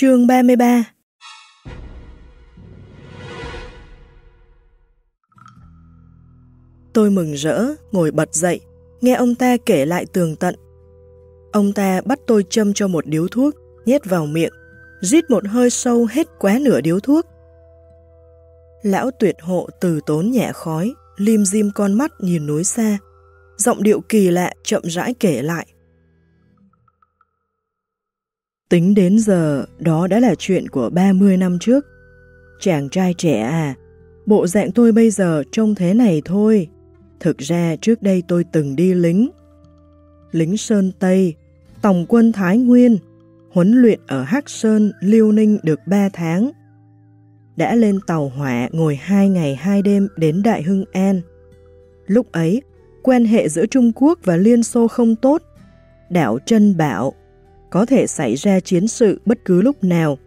Chương 33 Tôi mừng rỡ, ngồi bật dậy, nghe ông ta kể lại tường tận. Ông ta bắt tôi châm cho một điếu thuốc, nhét vào miệng, rít một hơi sâu hết quá nửa điếu thuốc. Lão tuyệt hộ từ tốn nhẹ khói, lim dim con mắt nhìn núi xa, giọng điệu kỳ lạ chậm rãi kể lại. Tính đến giờ, đó đã là chuyện của 30 năm trước. Chàng trai trẻ à, bộ dạng tôi bây giờ trông thế này thôi. Thực ra trước đây tôi từng đi lính. Lính Sơn Tây, Tổng quân Thái Nguyên, huấn luyện ở Hắc Sơn, Liêu Ninh được 3 tháng. Đã lên tàu hỏa ngồi 2 ngày 2 đêm đến Đại Hưng An. Lúc ấy, quan hệ giữa Trung Quốc và Liên Xô không tốt. Đảo Trân Bảo có thể xảy ra chiến sự bất cứ lúc nào.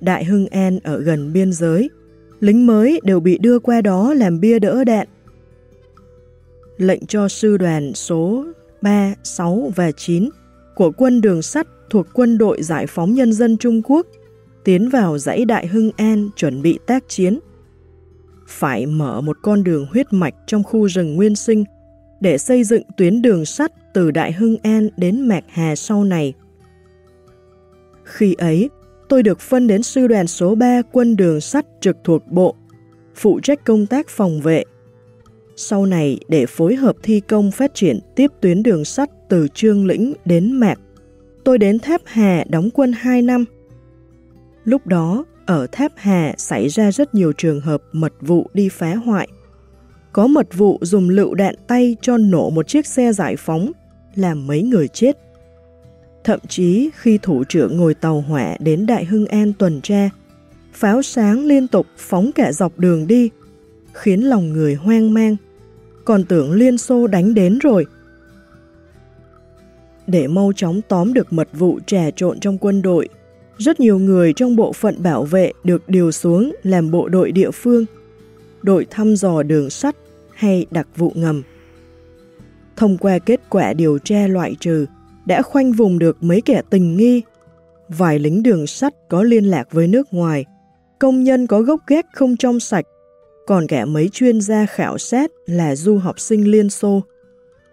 Đại Hưng An ở gần biên giới, lính mới đều bị đưa qua đó làm bia đỡ đạn. Lệnh cho sư đoàn số 3, 6 và 9 của quân đường sắt thuộc quân đội giải phóng nhân dân Trung Quốc tiến vào dãy Đại Hưng An chuẩn bị tác chiến. Phải mở một con đường huyết mạch trong khu rừng nguyên sinh để xây dựng tuyến đường sắt từ Đại Hưng An đến Mạc Hà sau này. Khi ấy, tôi được phân đến sư đoàn số 3 quân đường sắt trực thuộc bộ, phụ trách công tác phòng vệ. Sau này, để phối hợp thi công phát triển tiếp tuyến đường sắt từ Trương Lĩnh đến Mạc, tôi đến Tháp Hà đóng quân 2 năm. Lúc đó, ở Tháp Hà xảy ra rất nhiều trường hợp mật vụ đi phá hoại. Có mật vụ dùng lựu đạn tay cho nổ một chiếc xe giải phóng, làm mấy người chết. Thậm chí khi thủ trưởng ngồi tàu hỏa đến Đại Hưng An tuần tra, pháo sáng liên tục phóng cả dọc đường đi, khiến lòng người hoang mang, còn tưởng Liên Xô đánh đến rồi. Để mau chóng tóm được mật vụ trà trộn trong quân đội, rất nhiều người trong bộ phận bảo vệ được điều xuống làm bộ đội địa phương, đội thăm dò đường sắt hay đặc vụ ngầm. Thông qua kết quả điều tra loại trừ, đã khoanh vùng được mấy kẻ tình nghi. Vài lính đường sắt có liên lạc với nước ngoài, công nhân có gốc gác không trong sạch, còn cả mấy chuyên gia khảo sát là du học sinh Liên Xô.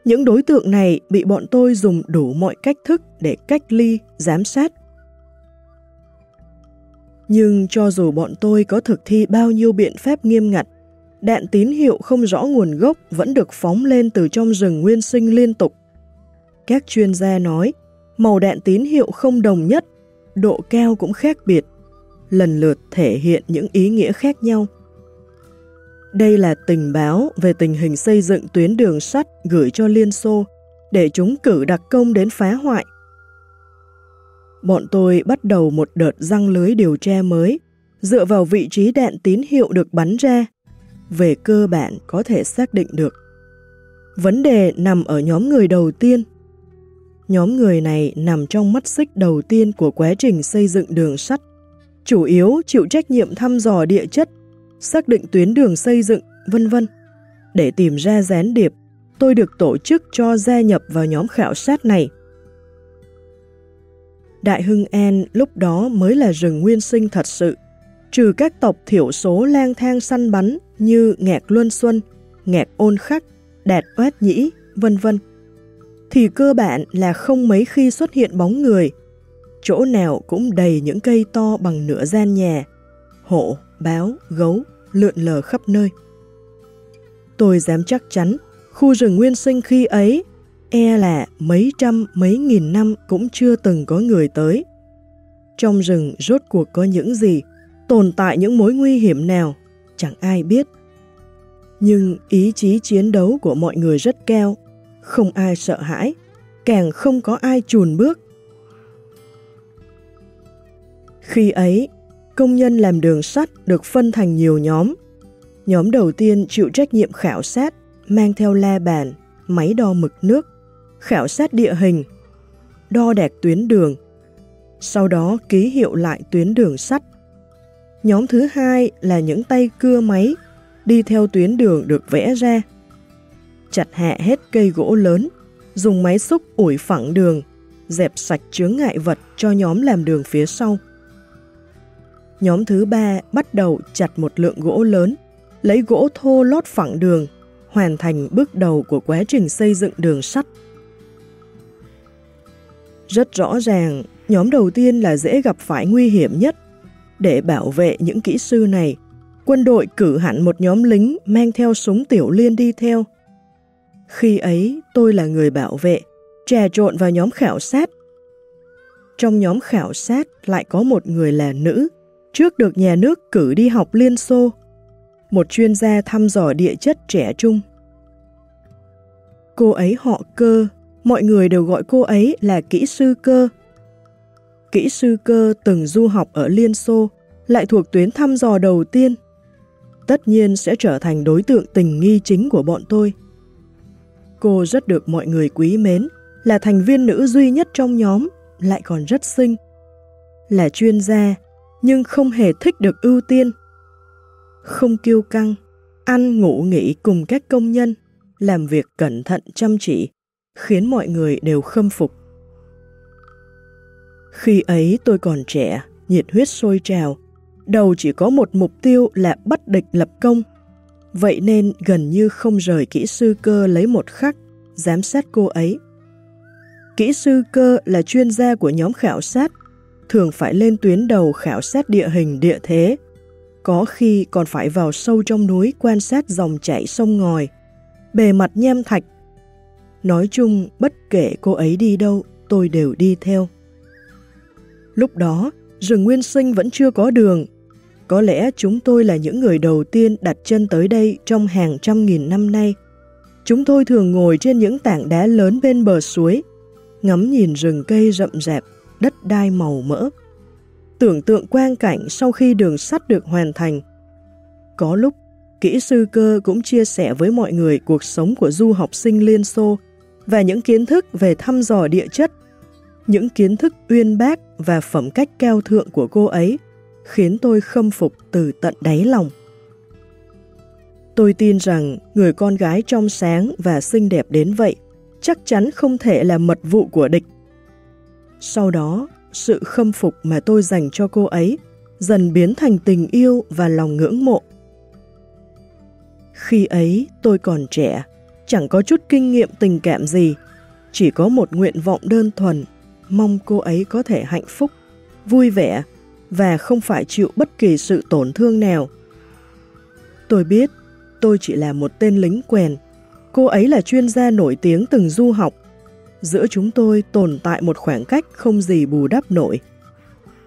Những đối tượng này bị bọn tôi dùng đủ mọi cách thức để cách ly, giám sát. Nhưng cho dù bọn tôi có thực thi bao nhiêu biện pháp nghiêm ngặt, đạn tín hiệu không rõ nguồn gốc vẫn được phóng lên từ trong rừng nguyên sinh liên tục. Các chuyên gia nói, màu đạn tín hiệu không đồng nhất, độ cao cũng khác biệt, lần lượt thể hiện những ý nghĩa khác nhau. Đây là tình báo về tình hình xây dựng tuyến đường sắt gửi cho Liên Xô để chúng cử đặc công đến phá hoại. Bọn tôi bắt đầu một đợt răng lưới điều tra mới dựa vào vị trí đạn tín hiệu được bắn ra. Về cơ bản có thể xác định được. Vấn đề nằm ở nhóm người đầu tiên Nhóm người này nằm trong mắt xích đầu tiên của quá trình xây dựng đường sắt, chủ yếu chịu trách nhiệm thăm dò địa chất, xác định tuyến đường xây dựng, vân vân. Để tìm ra gián điệp, tôi được tổ chức cho gia nhập vào nhóm khảo sát này. Đại Hưng An lúc đó mới là rừng nguyên sinh thật sự, trừ các tộc thiểu số lang thang săn bắn như Ngạc Luân Xuân, Ngạc Ôn Khắc, Đạt oét Nhĩ, vân vân thì cơ bản là không mấy khi xuất hiện bóng người. Chỗ nào cũng đầy những cây to bằng nửa gian nhà, hổ, báo, gấu, lượn lờ khắp nơi. Tôi dám chắc chắn, khu rừng nguyên sinh khi ấy, e là mấy trăm, mấy nghìn năm cũng chưa từng có người tới. Trong rừng rốt cuộc có những gì, tồn tại những mối nguy hiểm nào, chẳng ai biết. Nhưng ý chí chiến đấu của mọi người rất cao, không ai sợ hãi, càng không có ai chùn bước. Khi ấy, công nhân làm đường sắt được phân thành nhiều nhóm. Nhóm đầu tiên chịu trách nhiệm khảo sát, mang theo la bàn, máy đo mực nước, khảo sát địa hình, đo đạc tuyến đường, sau đó ký hiệu lại tuyến đường sắt. Nhóm thứ hai là những tay cưa máy đi theo tuyến đường được vẽ ra chặt hạ hết cây gỗ lớn, dùng máy xúc ủi phẳng đường, dẹp sạch chướng ngại vật cho nhóm làm đường phía sau. Nhóm thứ ba bắt đầu chặt một lượng gỗ lớn, lấy gỗ thô lót phẳng đường, hoàn thành bước đầu của quá trình xây dựng đường sắt. Rất rõ ràng, nhóm đầu tiên là dễ gặp phải nguy hiểm nhất. Để bảo vệ những kỹ sư này, quân đội cử hẳn một nhóm lính mang theo súng tiểu liên đi theo. Khi ấy, tôi là người bảo vệ, trà trộn vào nhóm khảo sát. Trong nhóm khảo sát lại có một người là nữ, trước được nhà nước cử đi học Liên Xô, một chuyên gia thăm dò địa chất trẻ trung. Cô ấy họ cơ, mọi người đều gọi cô ấy là kỹ sư cơ. Kỹ sư cơ từng du học ở Liên Xô, lại thuộc tuyến thăm dò đầu tiên. Tất nhiên sẽ trở thành đối tượng tình nghi chính của bọn tôi. Cô rất được mọi người quý mến, là thành viên nữ duy nhất trong nhóm, lại còn rất xinh. Là chuyên gia, nhưng không hề thích được ưu tiên. Không kiêu căng, ăn ngủ nghỉ cùng các công nhân, làm việc cẩn thận chăm chỉ, khiến mọi người đều khâm phục. Khi ấy tôi còn trẻ, nhiệt huyết sôi trào, đầu chỉ có một mục tiêu là bắt địch lập công. Vậy nên gần như không rời kỹ sư cơ lấy một khắc, giám sát cô ấy. Kỹ sư cơ là chuyên gia của nhóm khảo sát, thường phải lên tuyến đầu khảo sát địa hình địa thế, có khi còn phải vào sâu trong núi quan sát dòng chảy sông ngòi, bề mặt nham thạch. Nói chung, bất kể cô ấy đi đâu, tôi đều đi theo. Lúc đó, rừng nguyên sinh vẫn chưa có đường. Có lẽ chúng tôi là những người đầu tiên đặt chân tới đây trong hàng trăm nghìn năm nay. Chúng tôi thường ngồi trên những tảng đá lớn bên bờ suối, ngắm nhìn rừng cây rậm rạp, đất đai màu mỡ. Tưởng tượng quang cảnh sau khi đường sắt được hoàn thành. Có lúc, kỹ sư cơ cũng chia sẻ với mọi người cuộc sống của du học sinh Liên Xô và những kiến thức về thăm dò địa chất. Những kiến thức uyên bác và phẩm cách cao thượng của cô ấy khiến tôi khâm phục từ tận đáy lòng. Tôi tin rằng người con gái trong sáng và xinh đẹp đến vậy chắc chắn không thể là mật vụ của địch. Sau đó, sự khâm phục mà tôi dành cho cô ấy dần biến thành tình yêu và lòng ngưỡng mộ. Khi ấy tôi còn trẻ, chẳng có chút kinh nghiệm tình cảm gì, chỉ có một nguyện vọng đơn thuần, mong cô ấy có thể hạnh phúc, vui vẻ và không phải chịu bất kỳ sự tổn thương nào. Tôi biết tôi chỉ là một tên lính quèn, cô ấy là chuyên gia nổi tiếng từng du học. Giữa chúng tôi tồn tại một khoảng cách không gì bù đắp nổi.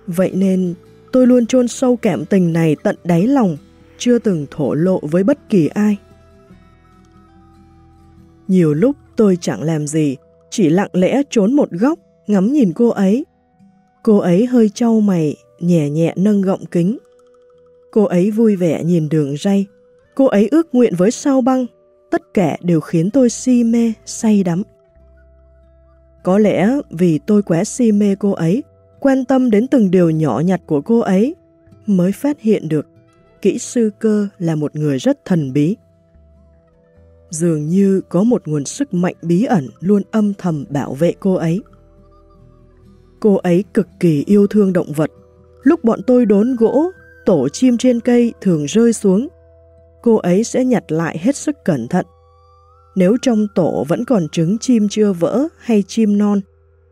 Vậy nên tôi luôn chôn sâu cảm tình này tận đáy lòng, chưa từng thổ lộ với bất kỳ ai. Nhiều lúc tôi chẳng làm gì, chỉ lặng lẽ trốn một góc, ngắm nhìn cô ấy. Cô ấy hơi trâu mày, nhẹ nhẹ nâng gọng kính. Cô ấy vui vẻ nhìn đường ray. Cô ấy ước nguyện với sao băng. Tất cả đều khiến tôi si mê, say đắm. Có lẽ vì tôi quá si mê cô ấy, quan tâm đến từng điều nhỏ nhặt của cô ấy, mới phát hiện được kỹ sư cơ là một người rất thần bí. Dường như có một nguồn sức mạnh bí ẩn luôn âm thầm bảo vệ cô ấy. Cô ấy cực kỳ yêu thương động vật. Lúc bọn tôi đốn gỗ, tổ chim trên cây thường rơi xuống. Cô ấy sẽ nhặt lại hết sức cẩn thận. Nếu trong tổ vẫn còn trứng chim chưa vỡ hay chim non,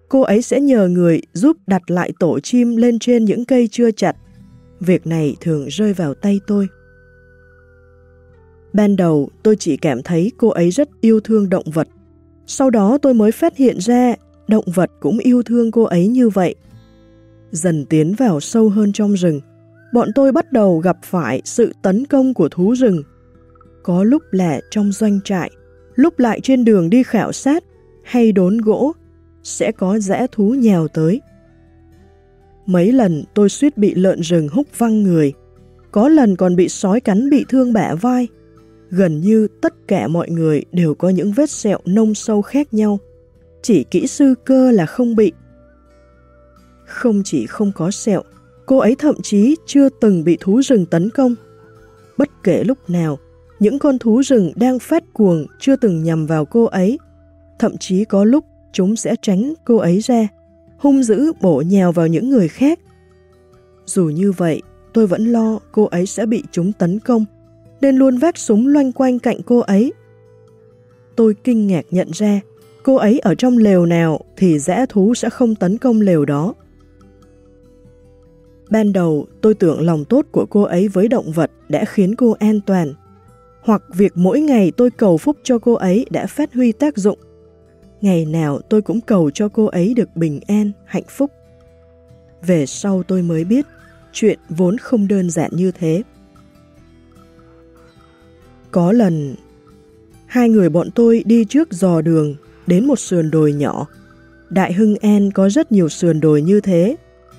cô ấy sẽ nhờ người giúp đặt lại tổ chim lên trên những cây chưa chặt. Việc này thường rơi vào tay tôi. Ban đầu tôi chỉ cảm thấy cô ấy rất yêu thương động vật. Sau đó tôi mới phát hiện ra động vật cũng yêu thương cô ấy như vậy. Dần tiến vào sâu hơn trong rừng, bọn tôi bắt đầu gặp phải sự tấn công của thú rừng. Có lúc lẻ trong doanh trại, lúc lại trên đường đi khảo sát hay đốn gỗ, sẽ có rẽ thú nhèo tới. Mấy lần tôi suýt bị lợn rừng húc văng người, có lần còn bị sói cắn bị thương bẻ vai. Gần như tất cả mọi người đều có những vết sẹo nông sâu khác nhau, chỉ kỹ sư cơ là không bị. Không chỉ không có sẹo, cô ấy thậm chí chưa từng bị thú rừng tấn công. Bất kể lúc nào, những con thú rừng đang phát cuồng chưa từng nhằm vào cô ấy. Thậm chí có lúc chúng sẽ tránh cô ấy ra hung dữ bổ nhào vào những người khác. Dù như vậy, tôi vẫn lo cô ấy sẽ bị chúng tấn công, nên luôn vác súng loanh quanh cạnh cô ấy. Tôi kinh ngạc nhận ra, cô ấy ở trong lều nào thì dã thú sẽ không tấn công lều đó. Ban đầu tôi tưởng lòng tốt của cô ấy với động vật đã khiến cô an toàn, hoặc việc mỗi ngày tôi cầu phúc cho cô ấy đã phát huy tác dụng. Ngày nào tôi cũng cầu cho cô ấy được bình an, hạnh phúc. Về sau tôi mới biết, chuyện vốn không đơn giản như thế. Có lần, hai người bọn tôi đi trước dò đường đến một sườn đồi nhỏ. Đại Hưng An có rất nhiều sườn đồi như thế,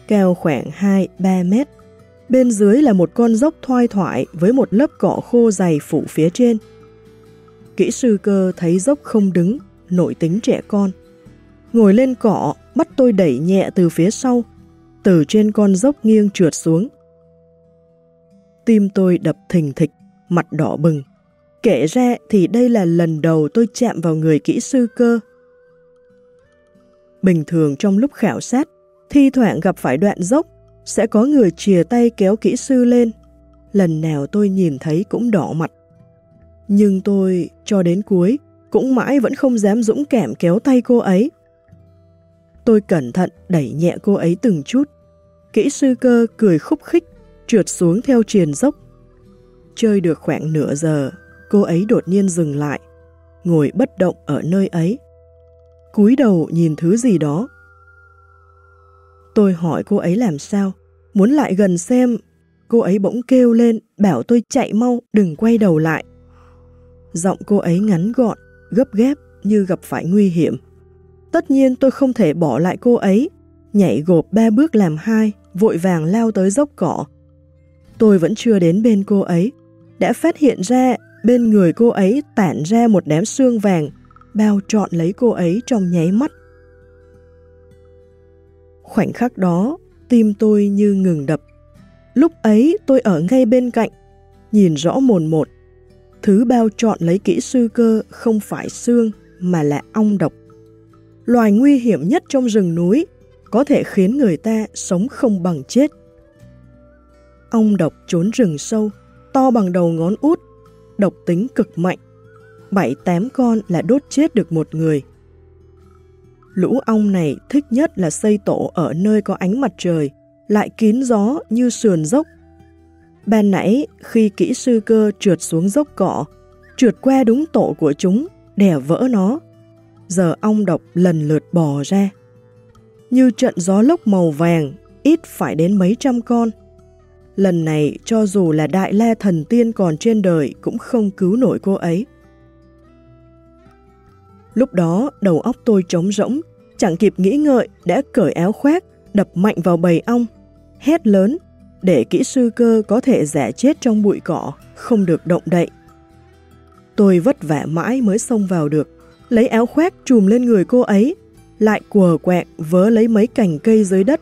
cao khoảng 2-3 mét. Bên dưới là một con dốc thoai thoải với một lớp cỏ khô dày phủ phía trên. Kỹ sư cơ thấy dốc không đứng, nội tính trẻ con. Ngồi lên cỏ, bắt tôi đẩy nhẹ từ phía sau, từ trên con dốc nghiêng trượt xuống. Tim tôi đập thình thịch, mặt đỏ bừng. Kể ra thì đây là lần đầu tôi chạm vào người kỹ sư cơ. Bình thường trong lúc khảo sát, thi thoảng gặp phải đoạn dốc, sẽ có người chìa tay kéo kỹ sư lên. Lần nào tôi nhìn thấy cũng đỏ mặt. Nhưng tôi, cho đến cuối, cũng mãi vẫn không dám dũng cảm kéo tay cô ấy. Tôi cẩn thận đẩy nhẹ cô ấy từng chút. Kỹ sư cơ cười khúc khích, trượt xuống theo triền dốc. Chơi được khoảng nửa giờ, cô ấy đột nhiên dừng lại, ngồi bất động ở nơi ấy. cúi đầu nhìn thứ gì đó. Tôi hỏi cô ấy làm sao, muốn lại gần xem. Cô ấy bỗng kêu lên, bảo tôi chạy mau, đừng quay đầu lại. Giọng cô ấy ngắn gọn, gấp ghép như gặp phải nguy hiểm. Tất nhiên tôi không thể bỏ lại cô ấy, nhảy gộp ba bước làm hai, vội vàng lao tới dốc cỏ. Tôi vẫn chưa đến bên cô ấy, đã phát hiện ra bên người cô ấy tản ra một đám xương vàng, bao trọn lấy cô ấy trong nháy mắt. Khoảnh khắc đó, tim tôi như ngừng đập. Lúc ấy tôi ở ngay bên cạnh, nhìn rõ mồn một Thứ bao trọn lấy kỹ sư cơ không phải xương mà là ong độc. Loài nguy hiểm nhất trong rừng núi có thể khiến người ta sống không bằng chết. Ong độc trốn rừng sâu, to bằng đầu ngón út, độc tính cực mạnh. Bảy tám con là đốt chết được một người. Lũ ong này thích nhất là xây tổ ở nơi có ánh mặt trời, lại kín gió như sườn dốc Ban nãy, khi kỹ sư cơ trượt xuống dốc cỏ, trượt qua đúng tổ của chúng, đè vỡ nó. Giờ ong độc lần lượt bò ra. Như trận gió lốc màu vàng, ít phải đến mấy trăm con. Lần này, cho dù là đại la thần tiên còn trên đời cũng không cứu nổi cô ấy. Lúc đó, đầu óc tôi trống rỗng, chẳng kịp nghĩ ngợi, đã cởi áo khoác, đập mạnh vào bầy ong, hét lớn để kỹ sư cơ có thể giả chết trong bụi cỏ, không được động đậy. Tôi vất vả mãi mới xông vào được, lấy áo khoác trùm lên người cô ấy, lại quờ quẹt vớ lấy mấy cành cây dưới đất,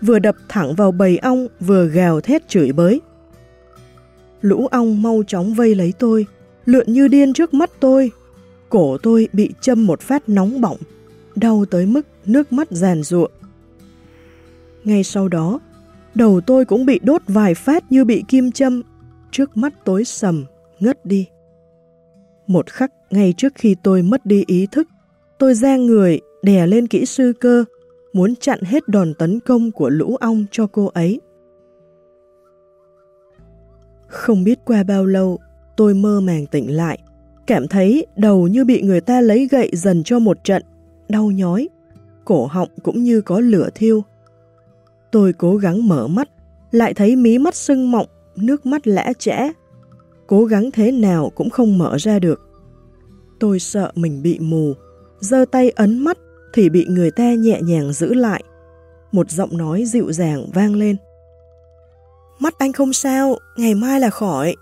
vừa đập thẳng vào bầy ong vừa gào thét chửi bới. Lũ ong mau chóng vây lấy tôi, lượn như điên trước mắt tôi. Cổ tôi bị châm một phát nóng bỏng, đau tới mức nước mắt giàn ruộng. Ngay sau đó, Đầu tôi cũng bị đốt vài phát như bị kim châm, trước mắt tối sầm, ngất đi. Một khắc ngay trước khi tôi mất đi ý thức, tôi giang người đè lên kỹ sư cơ, muốn chặn hết đòn tấn công của lũ ong cho cô ấy. Không biết qua bao lâu, tôi mơ màng tỉnh lại, cảm thấy đầu như bị người ta lấy gậy dần cho một trận, đau nhói, cổ họng cũng như có lửa thiêu, Tôi cố gắng mở mắt, lại thấy mí mắt sưng mọng, nước mắt lã chẽ. Cố gắng thế nào cũng không mở ra được. Tôi sợ mình bị mù, giơ tay ấn mắt thì bị người ta nhẹ nhàng giữ lại. Một giọng nói dịu dàng vang lên. Mắt anh không sao, ngày mai là khỏi.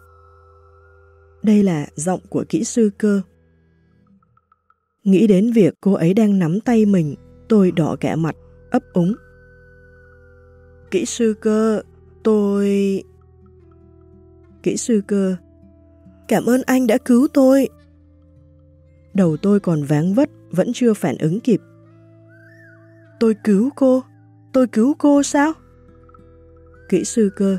Đây là giọng của kỹ sư cơ. Nghĩ đến việc cô ấy đang nắm tay mình, tôi đỏ cả mặt, ấp úng. Kỹ sư cơ, tôi... Kỹ sư cơ, cảm ơn anh đã cứu tôi. Đầu tôi còn váng vất, vẫn chưa phản ứng kịp tôi cứu cô, tôi cứu cô sao? Kỹ sư cơ,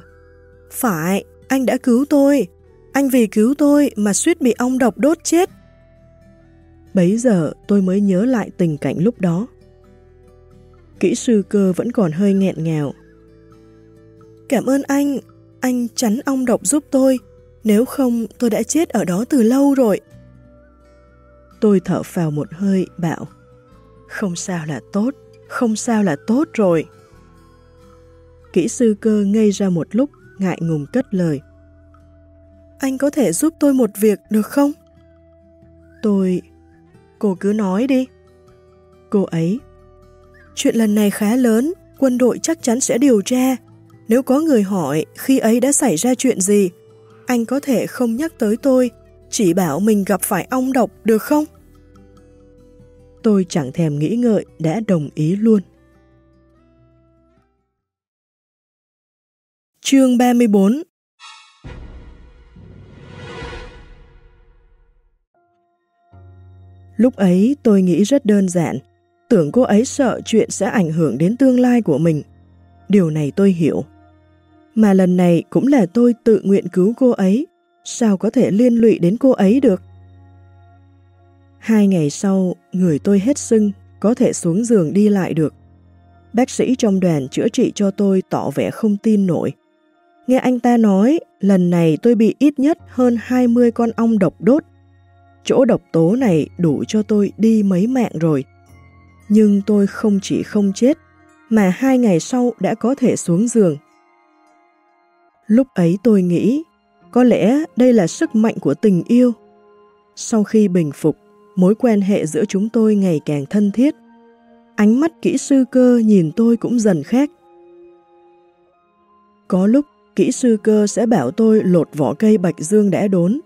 phải, anh đã cứu tôi, anh vì cứu tôi mà suýt bị ong độc đốt chết. Bấy giờ tôi mới nhớ lại tình cảnh lúc đó. Kỹ sư cơ vẫn còn hơi nghẹn ngào. Cảm ơn anh, anh chắn ong độc giúp tôi, nếu không tôi đã chết ở đó từ lâu rồi. Tôi thở phào một hơi, bảo Không sao là tốt, không sao là tốt rồi. Kỹ sư cơ ngây ra một lúc, ngại ngùng cất lời. Anh có thể giúp tôi một việc được không? Tôi... Cô cứ nói đi. Cô ấy... Chuyện lần này khá lớn, quân đội chắc chắn sẽ điều tra. Nếu có người hỏi khi ấy đã xảy ra chuyện gì, anh có thể không nhắc tới tôi, chỉ bảo mình gặp phải ong độc được không? Tôi chẳng thèm nghĩ ngợi đã đồng ý luôn. Chương 34 Lúc ấy tôi nghĩ rất đơn giản, tưởng cô ấy sợ chuyện sẽ ảnh hưởng đến tương lai của mình. Điều này tôi hiểu. Mà lần này cũng là tôi tự nguyện cứu cô ấy, sao có thể liên lụy đến cô ấy được? Hai ngày sau, người tôi hết sưng, có thể xuống giường đi lại được. Bác sĩ trong đoàn chữa trị cho tôi tỏ vẻ không tin nổi. Nghe anh ta nói, lần này tôi bị ít nhất hơn 20 con ong độc đốt. Chỗ độc tố này đủ cho tôi đi mấy mạng rồi. Nhưng tôi không chỉ không chết, mà hai ngày sau đã có thể xuống giường. Lúc ấy tôi nghĩ, có lẽ đây là sức mạnh của tình yêu. Sau khi bình phục, mối quan hệ giữa chúng tôi ngày càng thân thiết. Ánh mắt kỹ sư cơ nhìn tôi cũng dần khác. Có lúc kỹ sư cơ sẽ bảo tôi lột vỏ cây bạch dương đã đốn.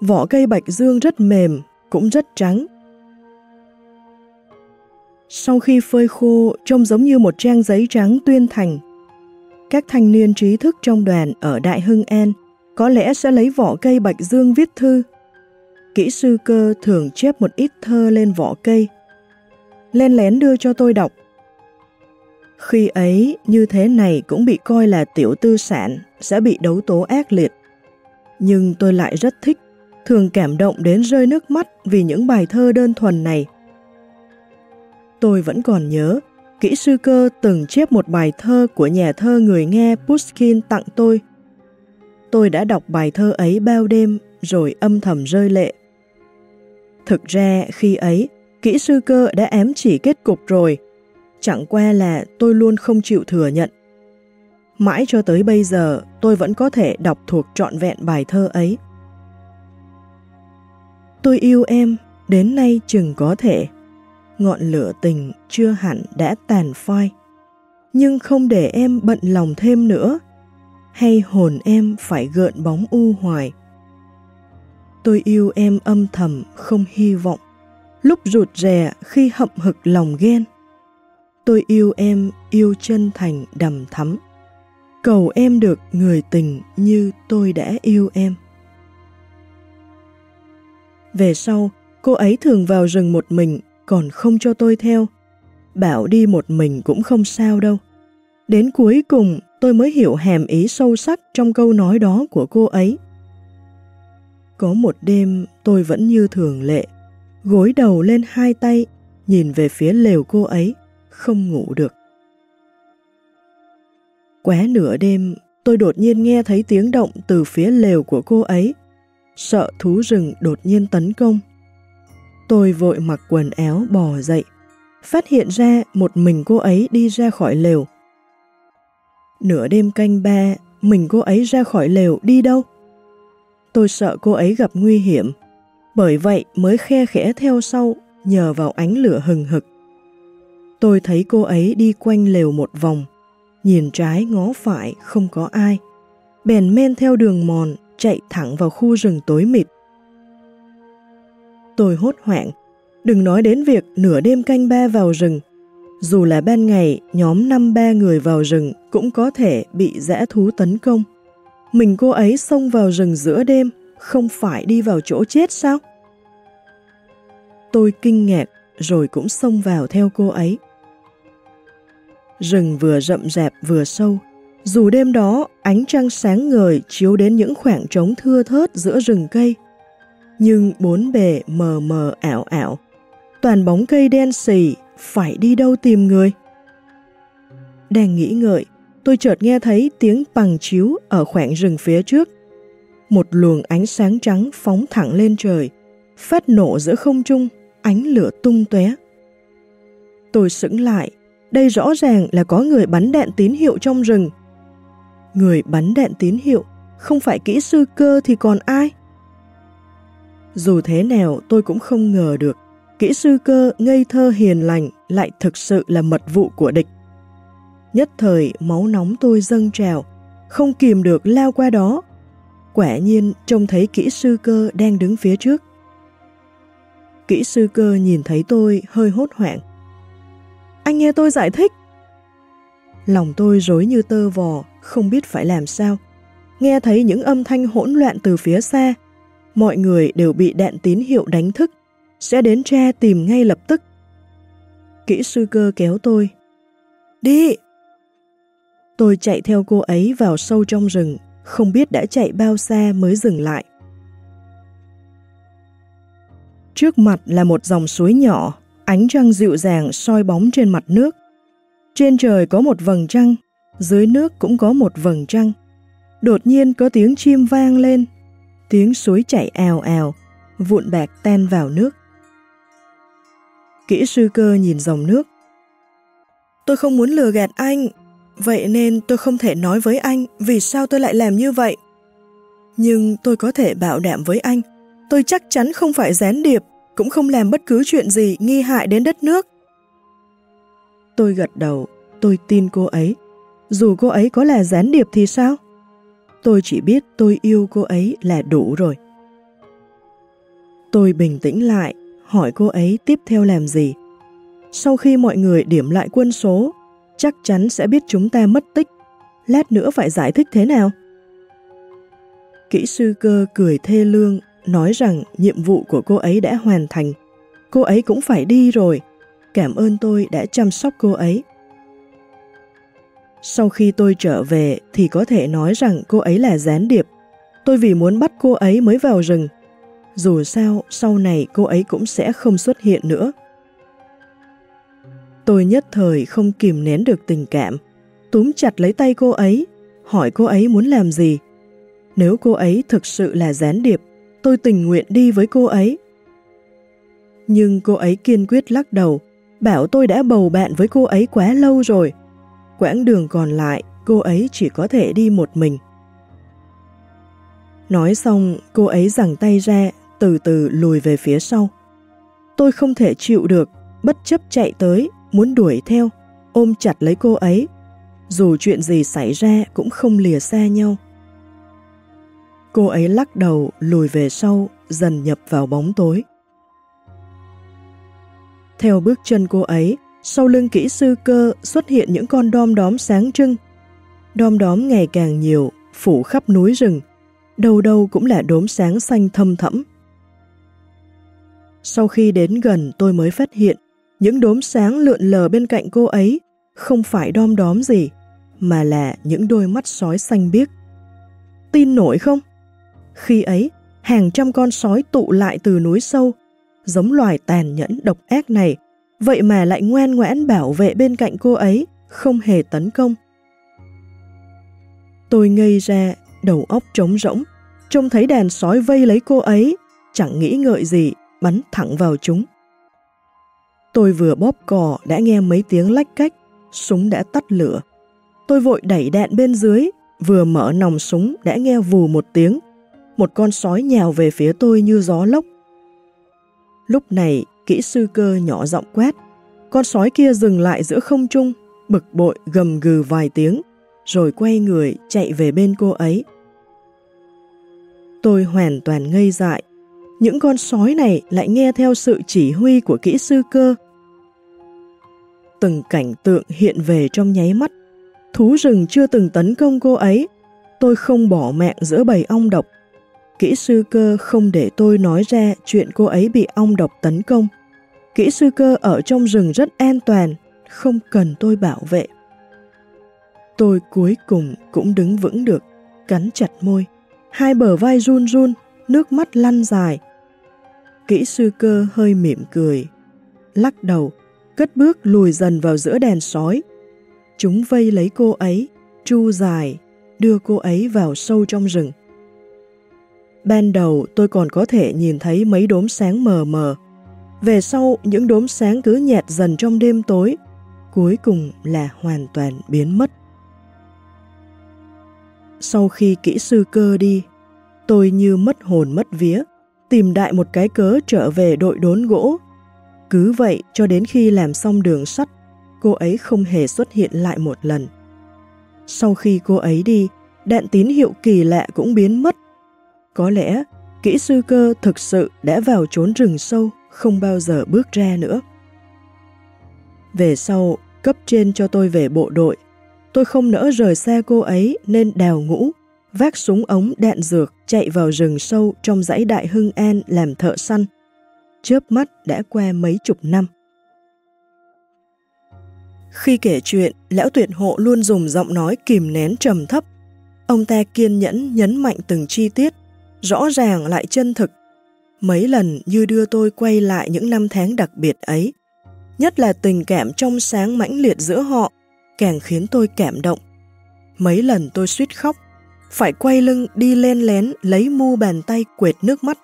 Vỏ cây bạch dương rất mềm, cũng rất trắng. Sau khi phơi khô, trông giống như một trang giấy trắng tuyên thành. Các thanh niên trí thức trong đoàn ở Đại Hưng An có lẽ sẽ lấy vỏ cây bạch dương viết thư. Kỹ sư cơ thường chép một ít thơ lên vỏ cây. Lên lén đưa cho tôi đọc. Khi ấy, như thế này cũng bị coi là tiểu tư sản, sẽ bị đấu tố ác liệt. Nhưng tôi lại rất thích, thường cảm động đến rơi nước mắt vì những bài thơ đơn thuần này. Tôi vẫn còn nhớ, kỹ sư cơ từng chép một bài thơ của nhà thơ người nghe Pushkin tặng tôi. Tôi đã đọc bài thơ ấy bao đêm rồi âm thầm rơi lệ. Thực ra khi ấy, kỹ sư cơ đã ém chỉ kết cục rồi, chẳng qua là tôi luôn không chịu thừa nhận. Mãi cho tới bây giờ, tôi vẫn có thể đọc thuộc trọn vẹn bài thơ ấy. Tôi yêu em, đến nay chừng có thể. Ngọn lửa tình chưa hẳn đã tàn phai. Nhưng không để em bận lòng thêm nữa, hay hồn em phải gợn bóng u hoài. Tôi yêu em âm thầm, không hy vọng, lúc rụt rè khi hậm hực lòng ghen. Tôi yêu em, yêu chân thành đầm thắm. Cầu em được người tình như tôi đã yêu em. Về sau, cô ấy thường vào rừng một mình, còn không cho tôi theo. Bảo đi một mình cũng không sao đâu. Đến cuối cùng, tôi mới hiểu hàm ý sâu sắc trong câu nói đó của cô ấy. Có một đêm, tôi vẫn như thường lệ, gối đầu lên hai tay, nhìn về phía lều cô ấy, không ngủ được. Quá nửa đêm, tôi đột nhiên nghe thấy tiếng động từ phía lều của cô ấy, sợ thú rừng đột nhiên tấn công. Tôi vội mặc quần áo bò dậy, phát hiện ra một mình cô ấy đi ra khỏi lều. Nửa đêm canh ba, mình cô ấy ra khỏi lều đi đâu? Tôi sợ cô ấy gặp nguy hiểm, bởi vậy mới khe khẽ theo sau, nhờ vào ánh lửa hừng hực. Tôi thấy cô ấy đi quanh lều một vòng, nhìn trái ngó phải không có ai. Bèn men theo đường mòn, chạy thẳng vào khu rừng tối mịt. Tôi hốt hoảng, đừng nói đến việc nửa đêm canh ba vào rừng. Dù là ban ngày, nhóm năm ba người vào rừng cũng có thể bị dã thú tấn công. Mình cô ấy xông vào rừng giữa đêm, không phải đi vào chỗ chết sao? Tôi kinh ngạc, rồi cũng xông vào theo cô ấy. Rừng vừa rậm rạp vừa sâu, dù đêm đó ánh trăng sáng ngời chiếu đến những khoảng trống thưa thớt giữa rừng cây, nhưng bốn bề mờ mờ ảo ảo, toàn bóng cây đen xì, phải đi đâu tìm người? Đang nghĩ ngợi, tôi chợt nghe thấy tiếng bằng chiếu ở khoảng rừng phía trước. Một luồng ánh sáng trắng phóng thẳng lên trời, phát nổ giữa không trung, ánh lửa tung tóe. Tôi sững lại, đây rõ ràng là có người bắn đạn tín hiệu trong rừng. Người bắn đạn tín hiệu không phải kỹ sư cơ thì còn ai? Dù thế nào tôi cũng không ngờ được, kỹ sư cơ ngây thơ hiền lành lại thực sự là mật vụ của địch. Nhất thời máu nóng tôi dâng trào, không kìm được lao qua đó. Quả nhiên trông thấy kỹ sư cơ đang đứng phía trước. Kỹ sư cơ nhìn thấy tôi hơi hốt hoảng. Anh nghe tôi giải thích. Lòng tôi rối như tơ vò, không biết phải làm sao. Nghe thấy những âm thanh hỗn loạn từ phía xa. Mọi người đều bị đạn tín hiệu đánh thức, sẽ đến tra tìm ngay lập tức. Kỹ sư cơ kéo tôi. Đi! Tôi chạy theo cô ấy vào sâu trong rừng, không biết đã chạy bao xa mới dừng lại. Trước mặt là một dòng suối nhỏ, ánh trăng dịu dàng soi bóng trên mặt nước. Trên trời có một vầng trăng, dưới nước cũng có một vầng trăng. Đột nhiên có tiếng chim vang lên, tiếng suối chảy ào ào, vụn bạc tan vào nước. Kỹ sư cơ nhìn dòng nước. Tôi không muốn lừa gạt anh, vậy nên tôi không thể nói với anh vì sao tôi lại làm như vậy. Nhưng tôi có thể bảo đảm với anh, tôi chắc chắn không phải gián điệp cũng không làm bất cứ chuyện gì nghi hại đến đất nước. Tôi gật đầu, tôi tin cô ấy. Dù cô ấy có là gián điệp thì sao? Tôi chỉ biết tôi yêu cô ấy là đủ rồi. Tôi bình tĩnh lại, hỏi cô ấy tiếp theo làm gì. Sau khi mọi người điểm lại quân số, chắc chắn sẽ biết chúng ta mất tích. Lát nữa phải giải thích thế nào? Kỹ sư cơ cười thê lương nói rằng nhiệm vụ của cô ấy đã hoàn thành. Cô ấy cũng phải đi rồi. Cảm ơn tôi đã chăm sóc cô ấy. Sau khi tôi trở về thì có thể nói rằng cô ấy là gián điệp. Tôi vì muốn bắt cô ấy mới vào rừng. Dù sao, sau này cô ấy cũng sẽ không xuất hiện nữa. Tôi nhất thời không kìm nén được tình cảm, túm chặt lấy tay cô ấy, hỏi cô ấy muốn làm gì. Nếu cô ấy thực sự là gián điệp, tôi tình nguyện đi với cô ấy. Nhưng cô ấy kiên quyết lắc đầu, bảo tôi đã bầu bạn với cô ấy quá lâu rồi. Quãng đường còn lại, cô ấy chỉ có thể đi một mình. Nói xong, cô ấy giằng tay ra, từ từ lùi về phía sau. Tôi không thể chịu được, bất chấp chạy tới, muốn đuổi theo, ôm chặt lấy cô ấy. Dù chuyện gì xảy ra cũng không lìa xa nhau. Cô ấy lắc đầu, lùi về sau, dần nhập vào bóng tối. Theo bước chân cô ấy, sau lưng kỹ sư cơ xuất hiện những con đom đóm sáng trưng. Đom đóm ngày càng nhiều, phủ khắp núi rừng, đầu đâu cũng là đốm sáng xanh thâm thẫm. Sau khi đến gần tôi mới phát hiện, những đốm sáng lượn lờ bên cạnh cô ấy không phải đom đóm gì, mà là những đôi mắt sói xanh biếc. Tin nổi không? Khi ấy, hàng trăm con sói tụ lại từ núi sâu, giống loài tàn nhẫn độc ác này, vậy mà lại ngoan ngoãn bảo vệ bên cạnh cô ấy, không hề tấn công. Tôi ngây ra, đầu óc trống rỗng, trông thấy đàn sói vây lấy cô ấy, chẳng nghĩ ngợi gì, bắn thẳng vào chúng. Tôi vừa bóp cò đã nghe mấy tiếng lách cách, súng đã tắt lửa. Tôi vội đẩy đạn bên dưới, vừa mở nòng súng đã nghe vù một tiếng, một con sói nhào về phía tôi như gió lốc. Lúc này, kỹ sư cơ nhỏ giọng quát, con sói kia dừng lại giữa không trung, bực bội gầm gừ vài tiếng, rồi quay người chạy về bên cô ấy. Tôi hoàn toàn ngây dại, những con sói này lại nghe theo sự chỉ huy của kỹ sư cơ. Từng cảnh tượng hiện về trong nháy mắt, thú rừng chưa từng tấn công cô ấy, tôi không bỏ mạng giữa bầy ong độc Kỹ sư cơ không để tôi nói ra chuyện cô ấy bị ong độc tấn công. Kỹ sư cơ ở trong rừng rất an toàn, không cần tôi bảo vệ. Tôi cuối cùng cũng đứng vững được, cắn chặt môi, hai bờ vai run run, nước mắt lăn dài. Kỹ sư cơ hơi mỉm cười, lắc đầu, cất bước lùi dần vào giữa đèn sói. Chúng vây lấy cô ấy, chu dài, đưa cô ấy vào sâu trong rừng. Ban đầu tôi còn có thể nhìn thấy mấy đốm sáng mờ mờ. Về sau, những đốm sáng cứ nhạt dần trong đêm tối, cuối cùng là hoàn toàn biến mất. Sau khi kỹ sư cơ đi, tôi như mất hồn mất vía, tìm đại một cái cớ trở về đội đốn gỗ. Cứ vậy cho đến khi làm xong đường sắt, cô ấy không hề xuất hiện lại một lần. Sau khi cô ấy đi, đạn tín hiệu kỳ lạ cũng biến mất. Có lẽ, kỹ sư cơ thực sự đã vào trốn rừng sâu, không bao giờ bước ra nữa. Về sau, cấp trên cho tôi về bộ đội. Tôi không nỡ rời xa cô ấy nên đào ngũ, vác súng ống đạn dược chạy vào rừng sâu trong dãy đại hưng an làm thợ săn. Chớp mắt đã qua mấy chục năm. Khi kể chuyện, lão tuyệt hộ luôn dùng giọng nói kìm nén trầm thấp. Ông ta kiên nhẫn nhấn mạnh từng chi tiết, rõ ràng lại chân thực. Mấy lần như đưa tôi quay lại những năm tháng đặc biệt ấy. Nhất là tình cảm trong sáng mãnh liệt giữa họ, càng khiến tôi cảm động. Mấy lần tôi suýt khóc, phải quay lưng đi lên lén lấy mu bàn tay quệt nước mắt.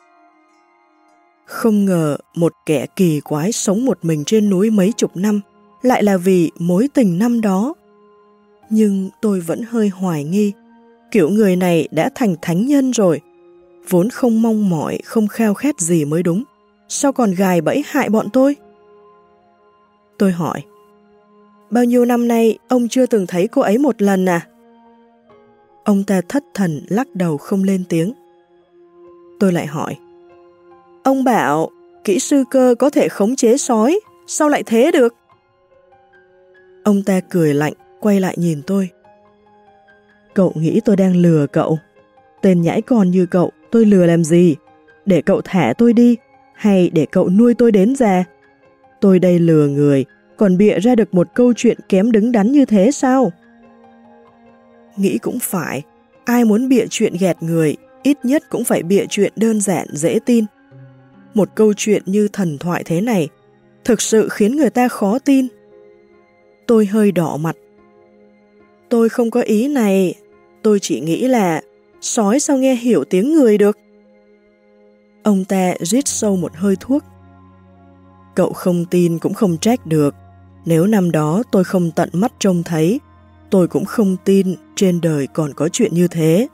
Không ngờ một kẻ kỳ quái sống một mình trên núi mấy chục năm lại là vì mối tình năm đó. Nhưng tôi vẫn hơi hoài nghi, kiểu người này đã thành thánh nhân rồi, vốn không mong mỏi, không khao khát gì mới đúng, sao còn gài bẫy hại bọn tôi? Tôi hỏi, bao nhiêu năm nay ông chưa từng thấy cô ấy một lần à? Ông ta thất thần lắc đầu không lên tiếng. Tôi lại hỏi, ông bảo kỹ sư cơ có thể khống chế sói, sao lại thế được? Ông ta cười lạnh, quay lại nhìn tôi. Cậu nghĩ tôi đang lừa cậu. Tên nhãi con như cậu, tôi lừa làm gì? Để cậu thả tôi đi, hay để cậu nuôi tôi đến già? Tôi đây lừa người, còn bịa ra được một câu chuyện kém đứng đắn như thế sao? Nghĩ cũng phải, ai muốn bịa chuyện ghẹt người, ít nhất cũng phải bịa chuyện đơn giản, dễ tin. Một câu chuyện như thần thoại thế này, thực sự khiến người ta khó tin. Tôi hơi đỏ mặt. Tôi không có ý này, tôi chỉ nghĩ là sói sao nghe hiểu tiếng người được. Ông ta rít sâu một hơi thuốc. Cậu không tin cũng không trách được. Nếu năm đó tôi không tận mắt trông thấy, tôi cũng không tin trên đời còn có chuyện như thế.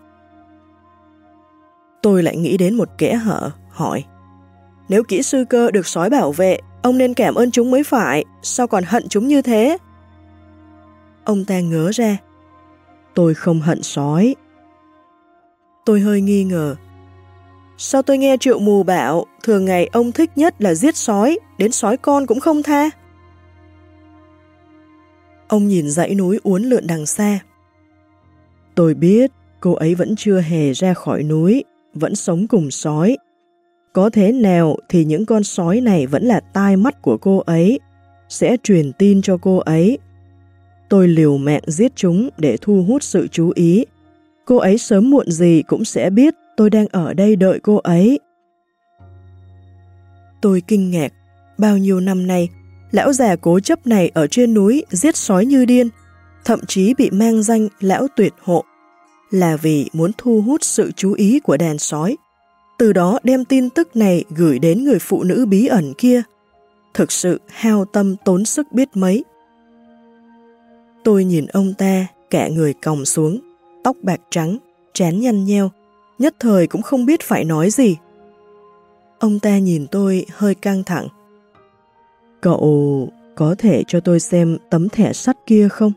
Tôi lại nghĩ đến một kẻ hở, hỏi. Nếu kỹ sư cơ được sói bảo vệ, ông nên cảm ơn chúng mới phải, sao còn hận chúng như thế? Ông ta ngớ ra. Tôi không hận sói. Tôi hơi nghi ngờ. Sao tôi nghe triệu mù bảo thường ngày ông thích nhất là giết sói, đến sói con cũng không tha? Ông nhìn dãy núi uốn lượn đằng xa. Tôi biết cô ấy vẫn chưa hề ra khỏi núi, vẫn sống cùng sói. Có thế nào thì những con sói này vẫn là tai mắt của cô ấy, sẽ truyền tin cho cô ấy Tôi liều mạng giết chúng để thu hút sự chú ý. Cô ấy sớm muộn gì cũng sẽ biết tôi đang ở đây đợi cô ấy. Tôi kinh ngạc, bao nhiêu năm nay, lão già cố chấp này ở trên núi giết sói như điên, thậm chí bị mang danh lão tuyệt hộ, là vì muốn thu hút sự chú ý của đàn sói. Từ đó đem tin tức này gửi đến người phụ nữ bí ẩn kia. Thực sự hao tâm tốn sức biết mấy. Tôi nhìn ông ta, cả người còng xuống, tóc bạc trắng, chán nhăn nheo, nhất thời cũng không biết phải nói gì. Ông ta nhìn tôi hơi căng thẳng. Cậu có thể cho tôi xem tấm thẻ sắt kia không?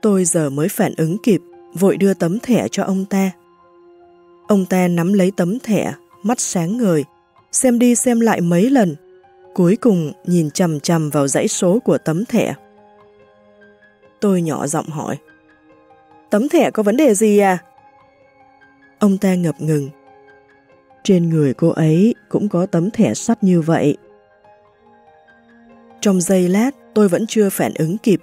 Tôi giờ mới phản ứng kịp, vội đưa tấm thẻ cho ông ta. Ông ta nắm lấy tấm thẻ, mắt sáng ngời, xem đi xem lại mấy lần, cuối cùng nhìn chầm chầm vào dãy số của tấm thẻ. Tôi nhỏ giọng hỏi. Tấm thẻ có vấn đề gì à? Ông ta ngập ngừng. Trên người cô ấy cũng có tấm thẻ sắt như vậy. Trong giây lát tôi vẫn chưa phản ứng kịp.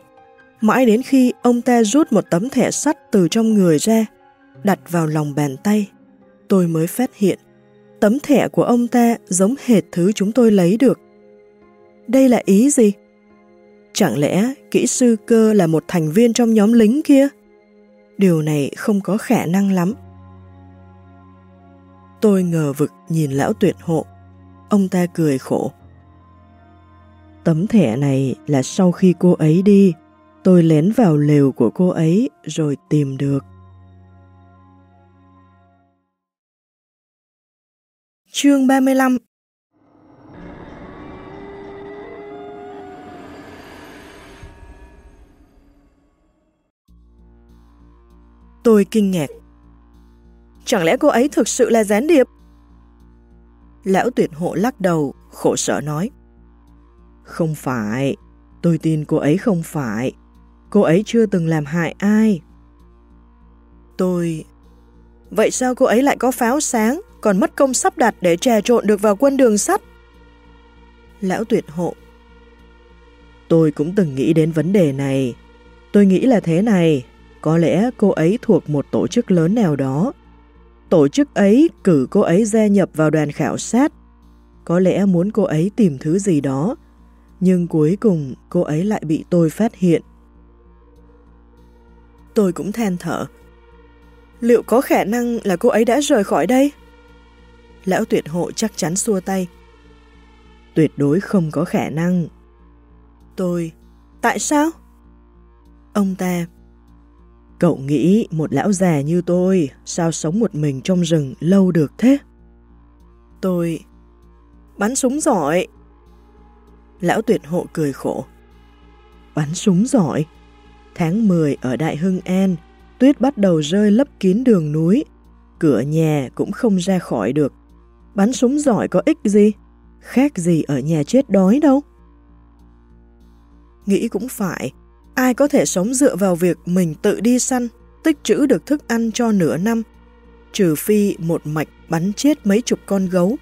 Mãi đến khi ông ta rút một tấm thẻ sắt từ trong người ra, đặt vào lòng bàn tay, tôi mới phát hiện tấm thẻ của ông ta giống hệt thứ chúng tôi lấy được. Đây là ý gì? Chẳng lẽ kỹ sư cơ là một thành viên trong nhóm lính kia? Điều này không có khả năng lắm. Tôi ngờ vực nhìn lão tuyệt hộ. Ông ta cười khổ. Tấm thẻ này là sau khi cô ấy đi, tôi lén vào lều của cô ấy rồi tìm được. Chương 35 Tôi kinh ngạc. Chẳng lẽ cô ấy thực sự là gián điệp? Lão tuyệt hộ lắc đầu, khổ sở nói. Không phải, tôi tin cô ấy không phải. Cô ấy chưa từng làm hại ai. Tôi... Vậy sao cô ấy lại có pháo sáng, còn mất công sắp đặt để trà trộn được vào quân đường sắt? Lão tuyệt hộ Tôi cũng từng nghĩ đến vấn đề này. Tôi nghĩ là thế này, có lẽ cô ấy thuộc một tổ chức lớn nào đó. Tổ chức ấy cử cô ấy gia nhập vào đoàn khảo sát. Có lẽ muốn cô ấy tìm thứ gì đó, nhưng cuối cùng cô ấy lại bị tôi phát hiện. Tôi cũng than thở. Liệu có khả năng là cô ấy đã rời khỏi đây? Lão tuyệt hộ chắc chắn xua tay. Tuyệt đối không có khả năng. Tôi, tại sao? Ông ta, cậu nghĩ một lão già như tôi sao sống một mình trong rừng lâu được thế? Tôi, bắn súng giỏi. Lão tuyệt hộ cười khổ. Bắn súng giỏi? Tháng 10 ở Đại Hưng An, tuyết bắt đầu rơi lấp kín đường núi. Cửa nhà cũng không ra khỏi được. Bắn súng giỏi có ích gì? Khác gì ở nhà chết đói đâu. Nghĩ cũng phải, ai có thể sống dựa vào việc mình tự đi săn, tích trữ được thức ăn cho nửa năm, trừ phi một mạch bắn chết mấy chục con gấu,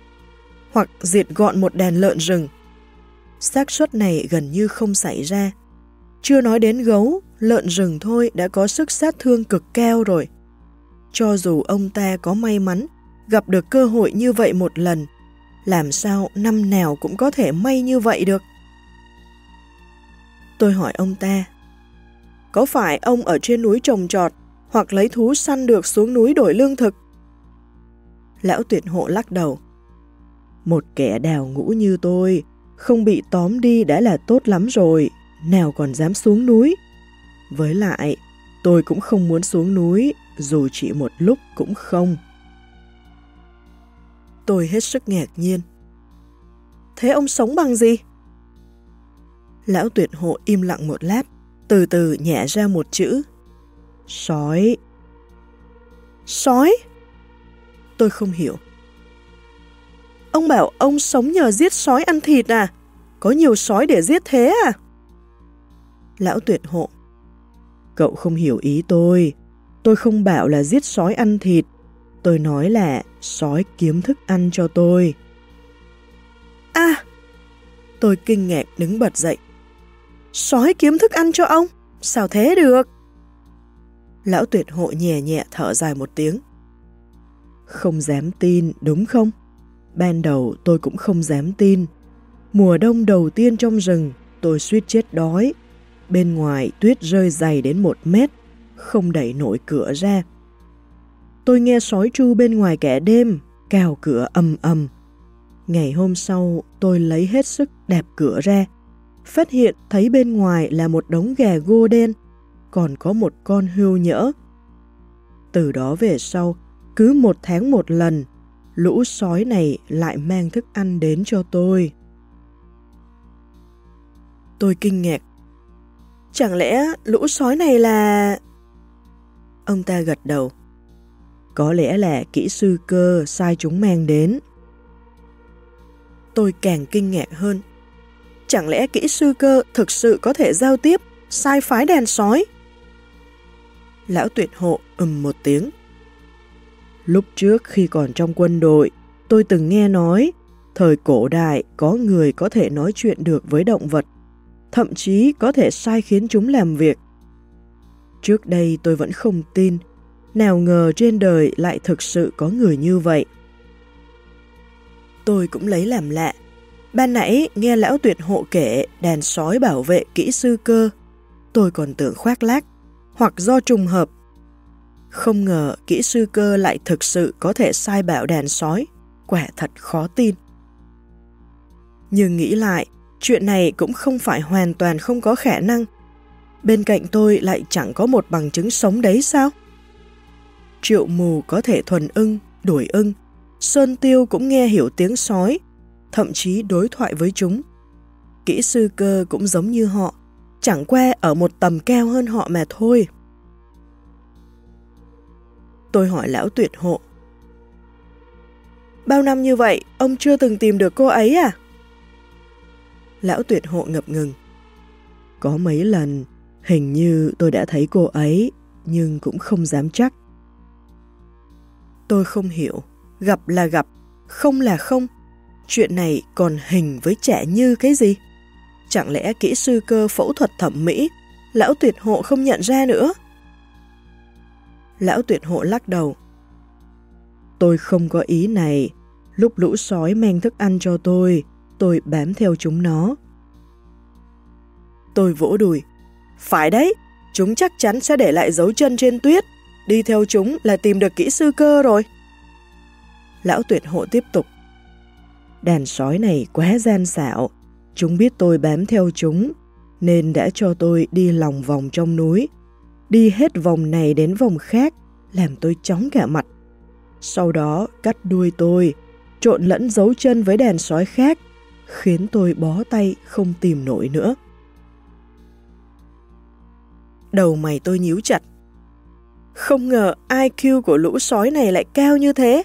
hoặc diệt gọn một đàn lợn rừng xác suất này gần như không xảy ra. Chưa nói đến gấu, lợn rừng thôi đã có sức sát thương cực cao rồi. Cho dù ông ta có may mắn gặp được cơ hội như vậy một lần, làm sao năm nào cũng có thể may như vậy được? Tôi hỏi ông ta, có phải ông ở trên núi trồng trọt hoặc lấy thú săn được xuống núi đổi lương thực? Lão tuyệt hộ lắc đầu. Một kẻ đào ngũ như tôi, không bị tóm đi đã là tốt lắm rồi, nào còn dám xuống núi. Với lại, tôi cũng không muốn xuống núi, dù chỉ một lúc cũng không. Tôi hết sức ngạc nhiên. Thế ông sống bằng gì? Lão tuyệt hộ im lặng một lát, từ từ nhẹ ra một chữ. Sói. Sói? Tôi không hiểu. Ông bảo ông sống nhờ giết sói ăn thịt à? Có nhiều sói để giết thế à? Lão tuyệt hộ. Cậu không hiểu ý tôi. Tôi không bảo là giết sói ăn thịt. Tôi nói là sói kiếm thức ăn cho tôi. À! Tôi kinh ngạc đứng bật dậy. Sói kiếm thức ăn cho ông? Sao thế được? Lão tuyệt hộ nhẹ nhẹ thở dài một tiếng. Không dám tin, đúng không? Ban đầu tôi cũng không dám tin. Mùa đông đầu tiên trong rừng, tôi suýt chết đói. Bên ngoài tuyết rơi dày đến một mét, không đẩy nổi cửa ra. Tôi nghe sói tru bên ngoài kẻ đêm, cào cửa ầm ầm. Ngày hôm sau, tôi lấy hết sức đạp cửa ra, phát hiện thấy bên ngoài là một đống gà gô đen, còn có một con hươu nhỡ. Từ đó về sau, cứ một tháng một lần, lũ sói này lại mang thức ăn đến cho tôi. Tôi kinh ngạc. Chẳng lẽ lũ sói này là... Ông ta gật đầu. Có lẽ là kỹ sư cơ sai chúng mang đến. Tôi càng kinh ngạc hơn. Chẳng lẽ kỹ sư cơ thực sự có thể giao tiếp, sai phái đèn sói? Lão tuyệt hộ ầm một tiếng. Lúc trước khi còn trong quân đội, tôi từng nghe nói, thời cổ đại có người có thể nói chuyện được với động vật, thậm chí có thể sai khiến chúng làm việc Trước đây tôi vẫn không tin, nào ngờ trên đời lại thực sự có người như vậy. Tôi cũng lấy làm lạ. Ban nãy nghe lão tuyệt hộ kể đàn sói bảo vệ kỹ sư cơ. Tôi còn tưởng khoác lác, hoặc do trùng hợp. Không ngờ kỹ sư cơ lại thực sự có thể sai bảo đàn sói. Quả thật khó tin. Nhưng nghĩ lại, chuyện này cũng không phải hoàn toàn không có khả năng. Bên cạnh tôi lại chẳng có một bằng chứng sống đấy sao? Triệu mù có thể thuần ưng, đuổi ưng. Sơn tiêu cũng nghe hiểu tiếng sói, thậm chí đối thoại với chúng. Kỹ sư cơ cũng giống như họ, chẳng qua ở một tầm cao hơn họ mà thôi. Tôi hỏi lão tuyệt hộ. Bao năm như vậy, ông chưa từng tìm được cô ấy à? Lão tuyệt hộ ngập ngừng. Có mấy lần, hình như tôi đã thấy cô ấy, nhưng cũng không dám chắc. Tôi không hiểu, gặp là gặp, không là không. Chuyện này còn hình với trẻ như cái gì? Chẳng lẽ kỹ sư cơ phẫu thuật thẩm mỹ, lão tuyệt hộ không nhận ra nữa? Lão tuyệt hộ lắc đầu. Tôi không có ý này. Lúc lũ sói mang thức ăn cho tôi, tôi bám theo chúng nó. Tôi vỗ đùi. Phải đấy, chúng chắc chắn sẽ để lại dấu chân trên tuyết. Đi theo chúng là tìm được kỹ sư cơ rồi. Lão tuyệt hộ tiếp tục. Đàn sói này quá gian xạo. Chúng biết tôi bám theo chúng, nên đã cho tôi đi lòng vòng trong núi. Đi hết vòng này đến vòng khác, làm tôi chóng cả mặt. Sau đó cắt đuôi tôi, trộn lẫn dấu chân với đàn sói khác, khiến tôi bó tay không tìm nổi nữa. Đầu mày tôi nhíu chặt. Không ngờ IQ của lũ sói này lại cao như thế.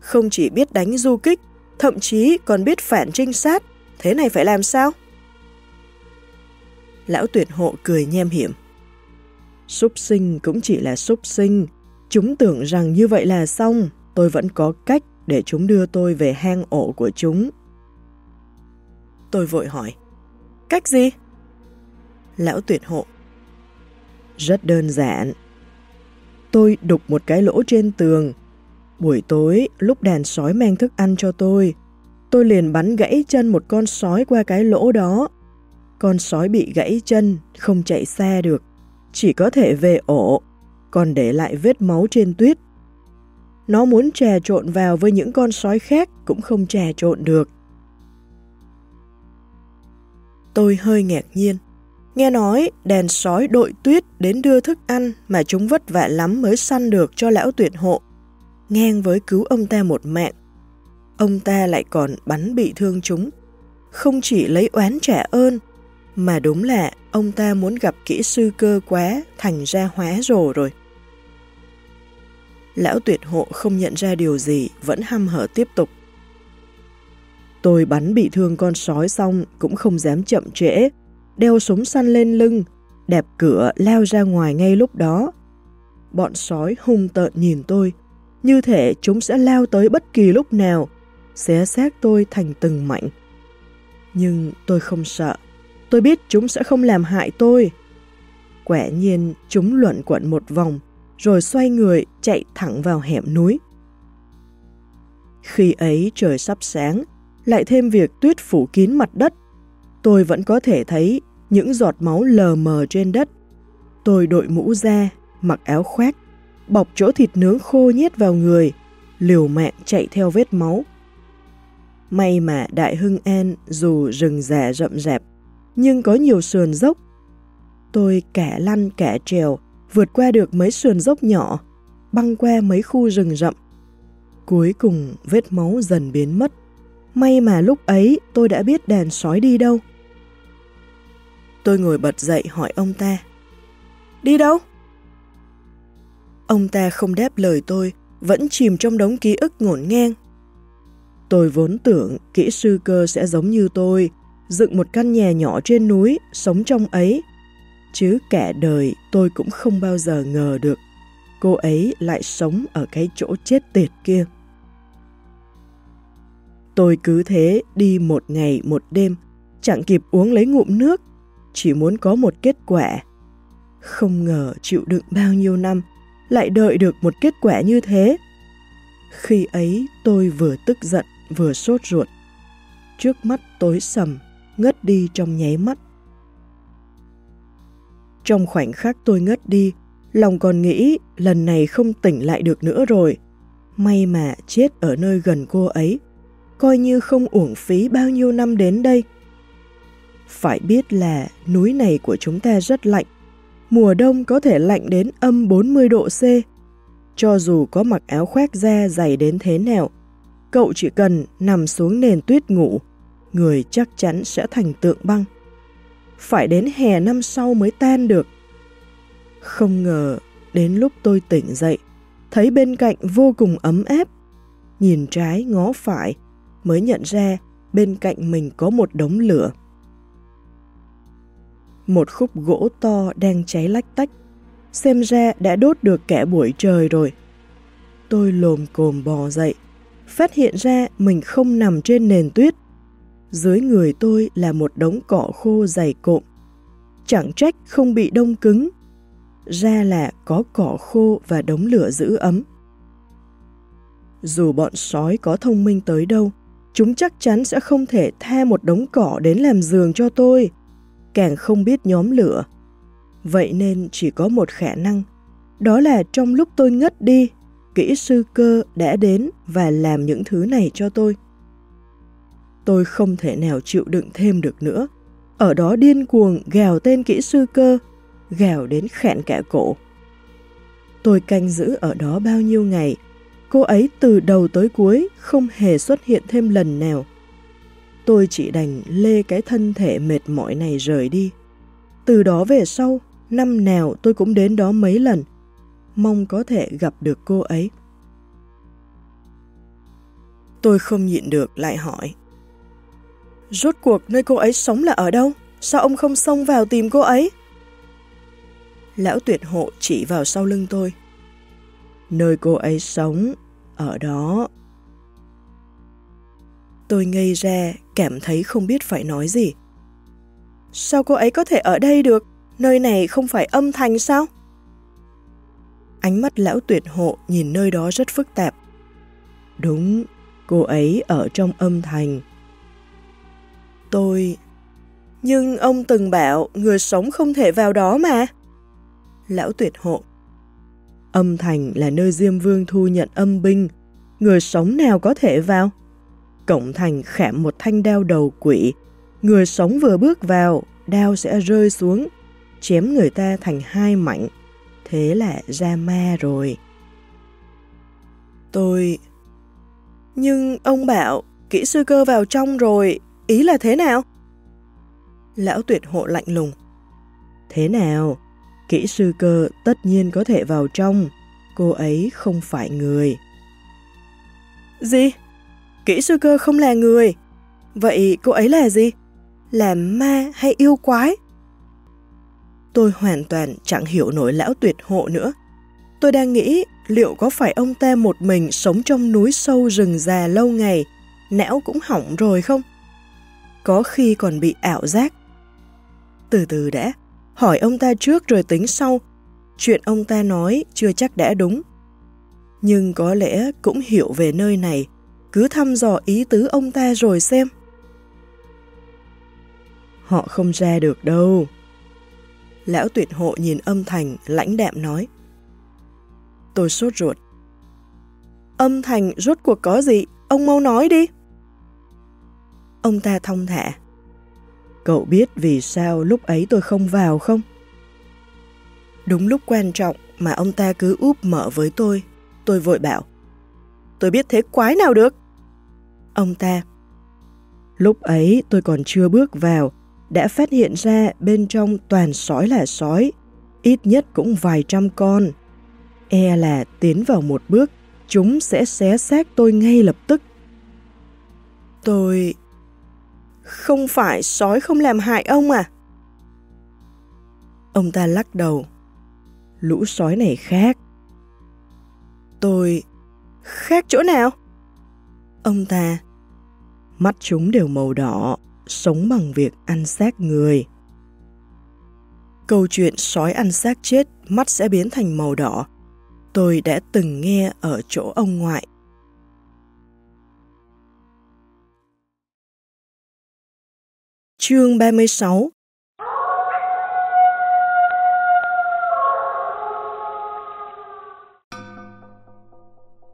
Không chỉ biết đánh du kích, thậm chí còn biết phản trinh sát. Thế này phải làm sao? Lão tuyệt hộ cười nhem hiểm. Súc sinh cũng chỉ là súc sinh. Chúng tưởng rằng như vậy là xong. Tôi vẫn có cách để chúng đưa tôi về hang ổ của chúng. Tôi vội hỏi. Cách gì? Lão tuyệt hộ. Rất đơn giản. Tôi đục một cái lỗ trên tường. Buổi tối, lúc đàn sói mang thức ăn cho tôi, tôi liền bắn gãy chân một con sói qua cái lỗ đó. Con sói bị gãy chân, không chạy xa được, chỉ có thể về ổ, còn để lại vết máu trên tuyết. Nó muốn trà trộn vào với những con sói khác cũng không trà trộn được. Tôi hơi ngạc nhiên. Nghe nói đèn sói đội tuyết đến đưa thức ăn mà chúng vất vả lắm mới săn được cho lão tuyệt hộ. Ngang với cứu ông ta một mạng. Ông ta lại còn bắn bị thương chúng. Không chỉ lấy oán trả ơn, mà đúng là ông ta muốn gặp kỹ sư cơ quá thành ra hóa rồ rồi. Lão tuyệt hộ không nhận ra điều gì, vẫn hăm hở tiếp tục. Tôi bắn bị thương con sói xong cũng không dám chậm trễ, đeo súng săn lên lưng, đẹp cửa lao ra ngoài ngay lúc đó. Bọn sói hung tợn nhìn tôi, như thể chúng sẽ lao tới bất kỳ lúc nào, xé xác tôi thành từng mảnh. Nhưng tôi không sợ, tôi biết chúng sẽ không làm hại tôi. Quả nhiên chúng luận quẩn một vòng, rồi xoay người chạy thẳng vào hẻm núi. Khi ấy trời sắp sáng, lại thêm việc tuyết phủ kín mặt đất, tôi vẫn có thể thấy những giọt máu lờ mờ trên đất. Tôi đội mũ ra, mặc áo khoác, bọc chỗ thịt nướng khô nhét vào người, liều mạng chạy theo vết máu. May mà Đại Hưng An dù rừng già rậm rạp, nhưng có nhiều sườn dốc. Tôi kẻ lăn kẻ trèo, vượt qua được mấy sườn dốc nhỏ, băng qua mấy khu rừng rậm. Cuối cùng vết máu dần biến mất. May mà lúc ấy tôi đã biết đàn sói đi đâu. Tôi ngồi bật dậy hỏi ông ta. Đi đâu? Ông ta không đáp lời tôi, vẫn chìm trong đống ký ức ngổn ngang. Tôi vốn tưởng kỹ sư cơ sẽ giống như tôi, dựng một căn nhà nhỏ trên núi, sống trong ấy. Chứ cả đời tôi cũng không bao giờ ngờ được cô ấy lại sống ở cái chỗ chết tiệt kia. Tôi cứ thế đi một ngày một đêm, chẳng kịp uống lấy ngụm nước, chỉ muốn có một kết quả. Không ngờ chịu đựng bao nhiêu năm, lại đợi được một kết quả như thế. Khi ấy tôi vừa tức giận vừa sốt ruột. Trước mắt tối sầm, ngất đi trong nháy mắt. Trong khoảnh khắc tôi ngất đi, lòng còn nghĩ lần này không tỉnh lại được nữa rồi. May mà chết ở nơi gần cô ấy, coi như không uổng phí bao nhiêu năm đến đây. Phải biết là núi này của chúng ta rất lạnh, mùa đông có thể lạnh đến âm 40 độ C. Cho dù có mặc áo khoác da dày đến thế nào, cậu chỉ cần nằm xuống nền tuyết ngủ, người chắc chắn sẽ thành tượng băng. Phải đến hè năm sau mới tan được. Không ngờ, đến lúc tôi tỉnh dậy, thấy bên cạnh vô cùng ấm áp. Nhìn trái ngó phải, mới nhận ra bên cạnh mình có một đống lửa. Một khúc gỗ to đang cháy lách tách, xem ra đã đốt được cả buổi trời rồi. Tôi lồm cồm bò dậy, phát hiện ra mình không nằm trên nền tuyết. Dưới người tôi là một đống cỏ khô dày cộm. Chẳng trách không bị đông cứng. Ra là có cỏ khô và đống lửa giữ ấm. Dù bọn sói có thông minh tới đâu, chúng chắc chắn sẽ không thể tha một đống cỏ đến làm giường cho tôi, càng không biết nhóm lửa. Vậy nên chỉ có một khả năng, đó là trong lúc tôi ngất đi kỹ sư cơ đã đến và làm những thứ này cho tôi. Tôi không thể nào chịu đựng thêm được nữa. Ở đó điên cuồng gào tên kỹ sư cơ, gào đến khẹn cả cổ. Tôi canh giữ ở đó bao nhiêu ngày, cô ấy từ đầu tới cuối không hề xuất hiện thêm lần nào. Tôi chỉ đành lê cái thân thể mệt mỏi này rời đi. Từ đó về sau, năm nào tôi cũng đến đó mấy lần, mong có thể gặp được cô ấy. Tôi không nhịn được lại hỏi. Rốt cuộc nơi cô ấy sống là ở đâu? Sao ông không xông vào tìm cô ấy? Lão tuyệt hộ chỉ vào sau lưng tôi. Nơi cô ấy sống, ở đó. Tôi ngây ra, cảm thấy không biết phải nói gì. Sao cô ấy có thể ở đây được? Nơi này không phải âm thành sao? Ánh mắt lão tuyệt hộ nhìn nơi đó rất phức tạp. Đúng, cô ấy ở trong âm thành. Tôi... Nhưng ông từng bảo người sống không thể vào đó mà. Lão tuyệt hộ. Âm thành là nơi Diêm Vương thu nhận âm binh, người sống nào có thể vào? Cổng thành khảm một thanh đao đầu quỷ, người sống vừa bước vào, đao sẽ rơi xuống, chém người ta thành hai mảnh thế là ra ma rồi. Tôi... Nhưng ông bảo, kỹ sư cơ vào trong rồi, ý là thế nào? Lão tuyệt hộ lạnh lùng. Thế nào? Kỹ sư cơ tất nhiên có thể vào trong, cô ấy không phải người. Gì? Kỹ sư cơ không là người. Vậy cô ấy là gì? Là ma hay yêu quái? Tôi hoàn toàn chẳng hiểu nổi lão tuyệt hộ nữa. Tôi đang nghĩ liệu có phải ông ta một mình sống trong núi sâu rừng già lâu ngày, não cũng hỏng rồi không? Có khi còn bị ảo giác. Từ từ đã, hỏi ông ta trước rồi tính sau. Chuyện ông ta nói chưa chắc đã đúng. Nhưng có lẽ cũng hiểu về nơi này, cứ thăm dò ý tứ ông ta rồi xem. Họ không ra được đâu, Lão tuyệt hộ nhìn âm thành, lãnh đạm nói. Tôi sốt ruột. Âm thành rốt cuộc có gì? Ông mau nói đi. Ông ta thông thả. Cậu biết vì sao lúc ấy tôi không vào không? Đúng lúc quan trọng mà ông ta cứ úp mở với tôi, tôi vội bảo. Tôi biết thế quái nào được? Ông ta. Lúc ấy tôi còn chưa bước vào, đã phát hiện ra bên trong toàn sói là sói, ít nhất cũng vài trăm con. E là tiến vào một bước, chúng sẽ xé xác tôi ngay lập tức. Tôi... Không phải sói không làm hại ông à? Ông ta lắc đầu. Lũ sói này khác. Tôi... Khác chỗ nào? Ông ta... Mắt chúng đều màu đỏ, sống bằng việc ăn xác người. Câu chuyện sói ăn xác chết, mắt sẽ biến thành màu đỏ. Tôi đã từng nghe ở chỗ ông ngoại. Chương 36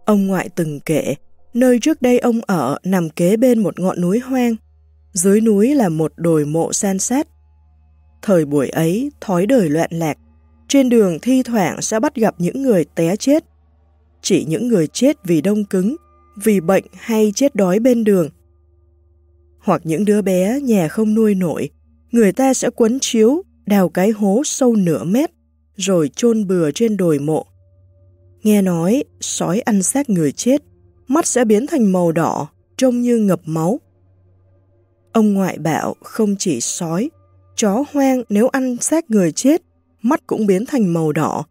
Ông ngoại từng kể, nơi trước đây ông ở nằm kế bên một ngọn núi hoang. Dưới núi là một đồi mộ san sát. Thời buổi ấy, thói đời loạn lạc, trên đường thi thoảng sẽ bắt gặp những người té chết. Chỉ những người chết vì đông cứng, vì bệnh hay chết đói bên đường. Hoặc những đứa bé nhà không nuôi nổi, người ta sẽ quấn chiếu, đào cái hố sâu nửa mét, rồi chôn bừa trên đồi mộ. Nghe nói, sói ăn xác người chết, mắt sẽ biến thành màu đỏ, trông như ngập máu. Ông ngoại bảo không chỉ sói, chó hoang nếu ăn xác người chết, mắt cũng biến thành màu đỏ,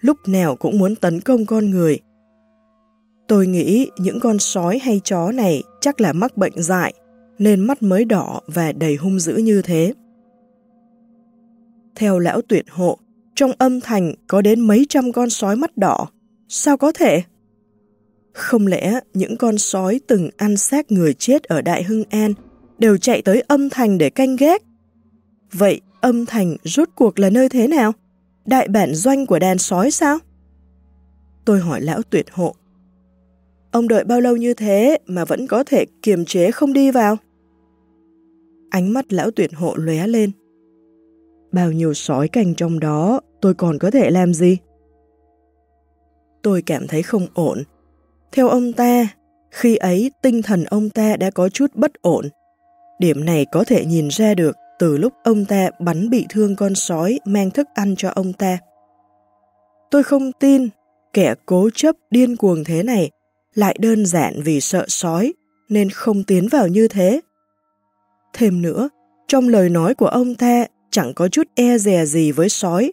lúc nào cũng muốn tấn công con người. Tôi nghĩ những con sói hay chó này chắc là mắc bệnh dại, nên mắt mới đỏ và đầy hung dữ như thế. Theo lão tuyệt hộ, trong âm thành có đến mấy trăm con sói mắt đỏ. Sao có thể? Không lẽ những con sói từng ăn xác người chết ở Đại Hưng An đều chạy tới âm thành để canh gác? Vậy âm thành rốt cuộc là nơi thế nào? Đại bản doanh của đàn sói sao? Tôi hỏi lão tuyệt hộ. Ông đợi bao lâu như thế mà vẫn có thể kiềm chế không đi vào? Ánh mắt lão tuyển hộ lóe lên. Bao nhiêu sói canh trong đó, tôi còn có thể làm gì? Tôi cảm thấy không ổn. Theo ông ta, khi ấy tinh thần ông ta đã có chút bất ổn. Điểm này có thể nhìn ra được từ lúc ông ta bắn bị thương con sói mang thức ăn cho ông ta. Tôi không tin kẻ cố chấp điên cuồng thế này lại đơn giản vì sợ sói nên không tiến vào như thế. Thêm nữa, trong lời nói của ông ta chẳng có chút e dè gì với sói.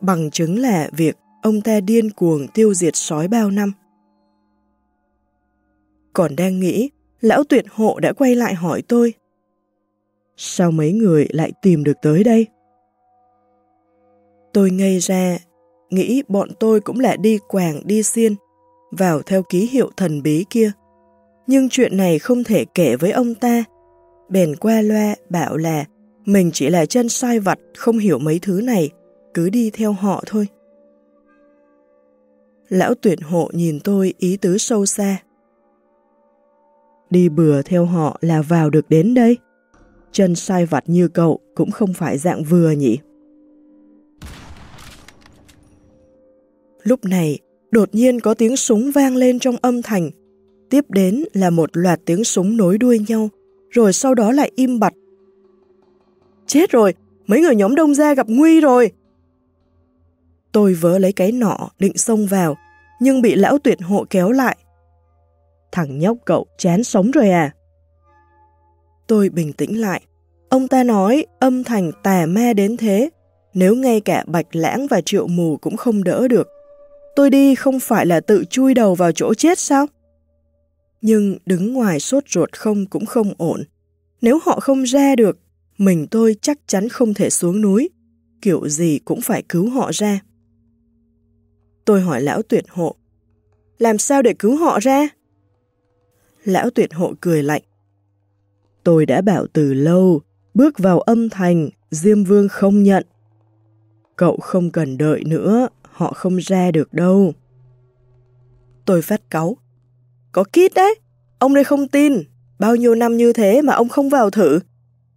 Bằng chứng là việc ông ta điên cuồng tiêu diệt sói bao năm. Còn đang nghĩ, lão tuyệt hộ đã quay lại hỏi tôi. Sao mấy người lại tìm được tới đây? Tôi ngây ra, nghĩ bọn tôi cũng là đi quàng đi xiên, vào theo ký hiệu thần bí kia. Nhưng chuyện này không thể kể với ông ta. Bèn qua loa bảo là mình chỉ là chân sai vặt không hiểu mấy thứ này, cứ đi theo họ thôi. Lão tuyển hộ nhìn tôi ý tứ sâu xa. Đi bừa theo họ là vào được đến đây. Chân sai vặt như cậu cũng không phải dạng vừa nhỉ. Lúc này, đột nhiên có tiếng súng vang lên trong âm thành. Tiếp đến là một loạt tiếng súng nối đuôi nhau, rồi sau đó lại im bặt. Chết rồi, mấy người nhóm đông gia gặp nguy rồi. Tôi vớ lấy cái nọ định xông vào, nhưng bị lão tuyệt hộ kéo lại. Thằng nhóc cậu chán sống rồi à? Tôi bình tĩnh lại. Ông ta nói âm thành tà ma đến thế, nếu ngay cả bạch lãng và triệu mù cũng không đỡ được. Tôi đi không phải là tự chui đầu vào chỗ chết sao? Nhưng đứng ngoài sốt ruột không cũng không ổn. Nếu họ không ra được, mình tôi chắc chắn không thể xuống núi. Kiểu gì cũng phải cứu họ ra. Tôi hỏi lão tuyệt hộ, làm sao để cứu họ ra? Lão tuyệt hộ cười lạnh. Tôi đã bảo từ lâu, bước vào âm thành, Diêm Vương không nhận. Cậu không cần đợi nữa, họ không ra được đâu. Tôi phát cáu. Có kít đấy, ông đây không tin. Bao nhiêu năm như thế mà ông không vào thử.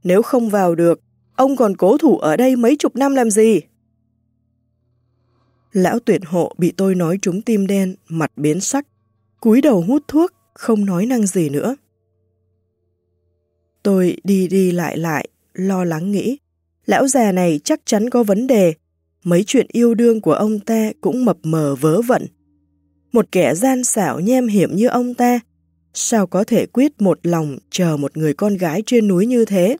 Nếu không vào được, ông còn cố thủ ở đây mấy chục năm làm gì? Lão tuyệt hộ bị tôi nói trúng tim đen, mặt biến sắc, cúi đầu hút thuốc, không nói năng gì nữa. Tôi đi đi lại lại, lo lắng nghĩ, lão già này chắc chắn có vấn đề, mấy chuyện yêu đương của ông ta cũng mập mờ vớ vẩn. Một kẻ gian xảo nhem hiểm như ông ta, sao có thể quyết một lòng chờ một người con gái trên núi như thế?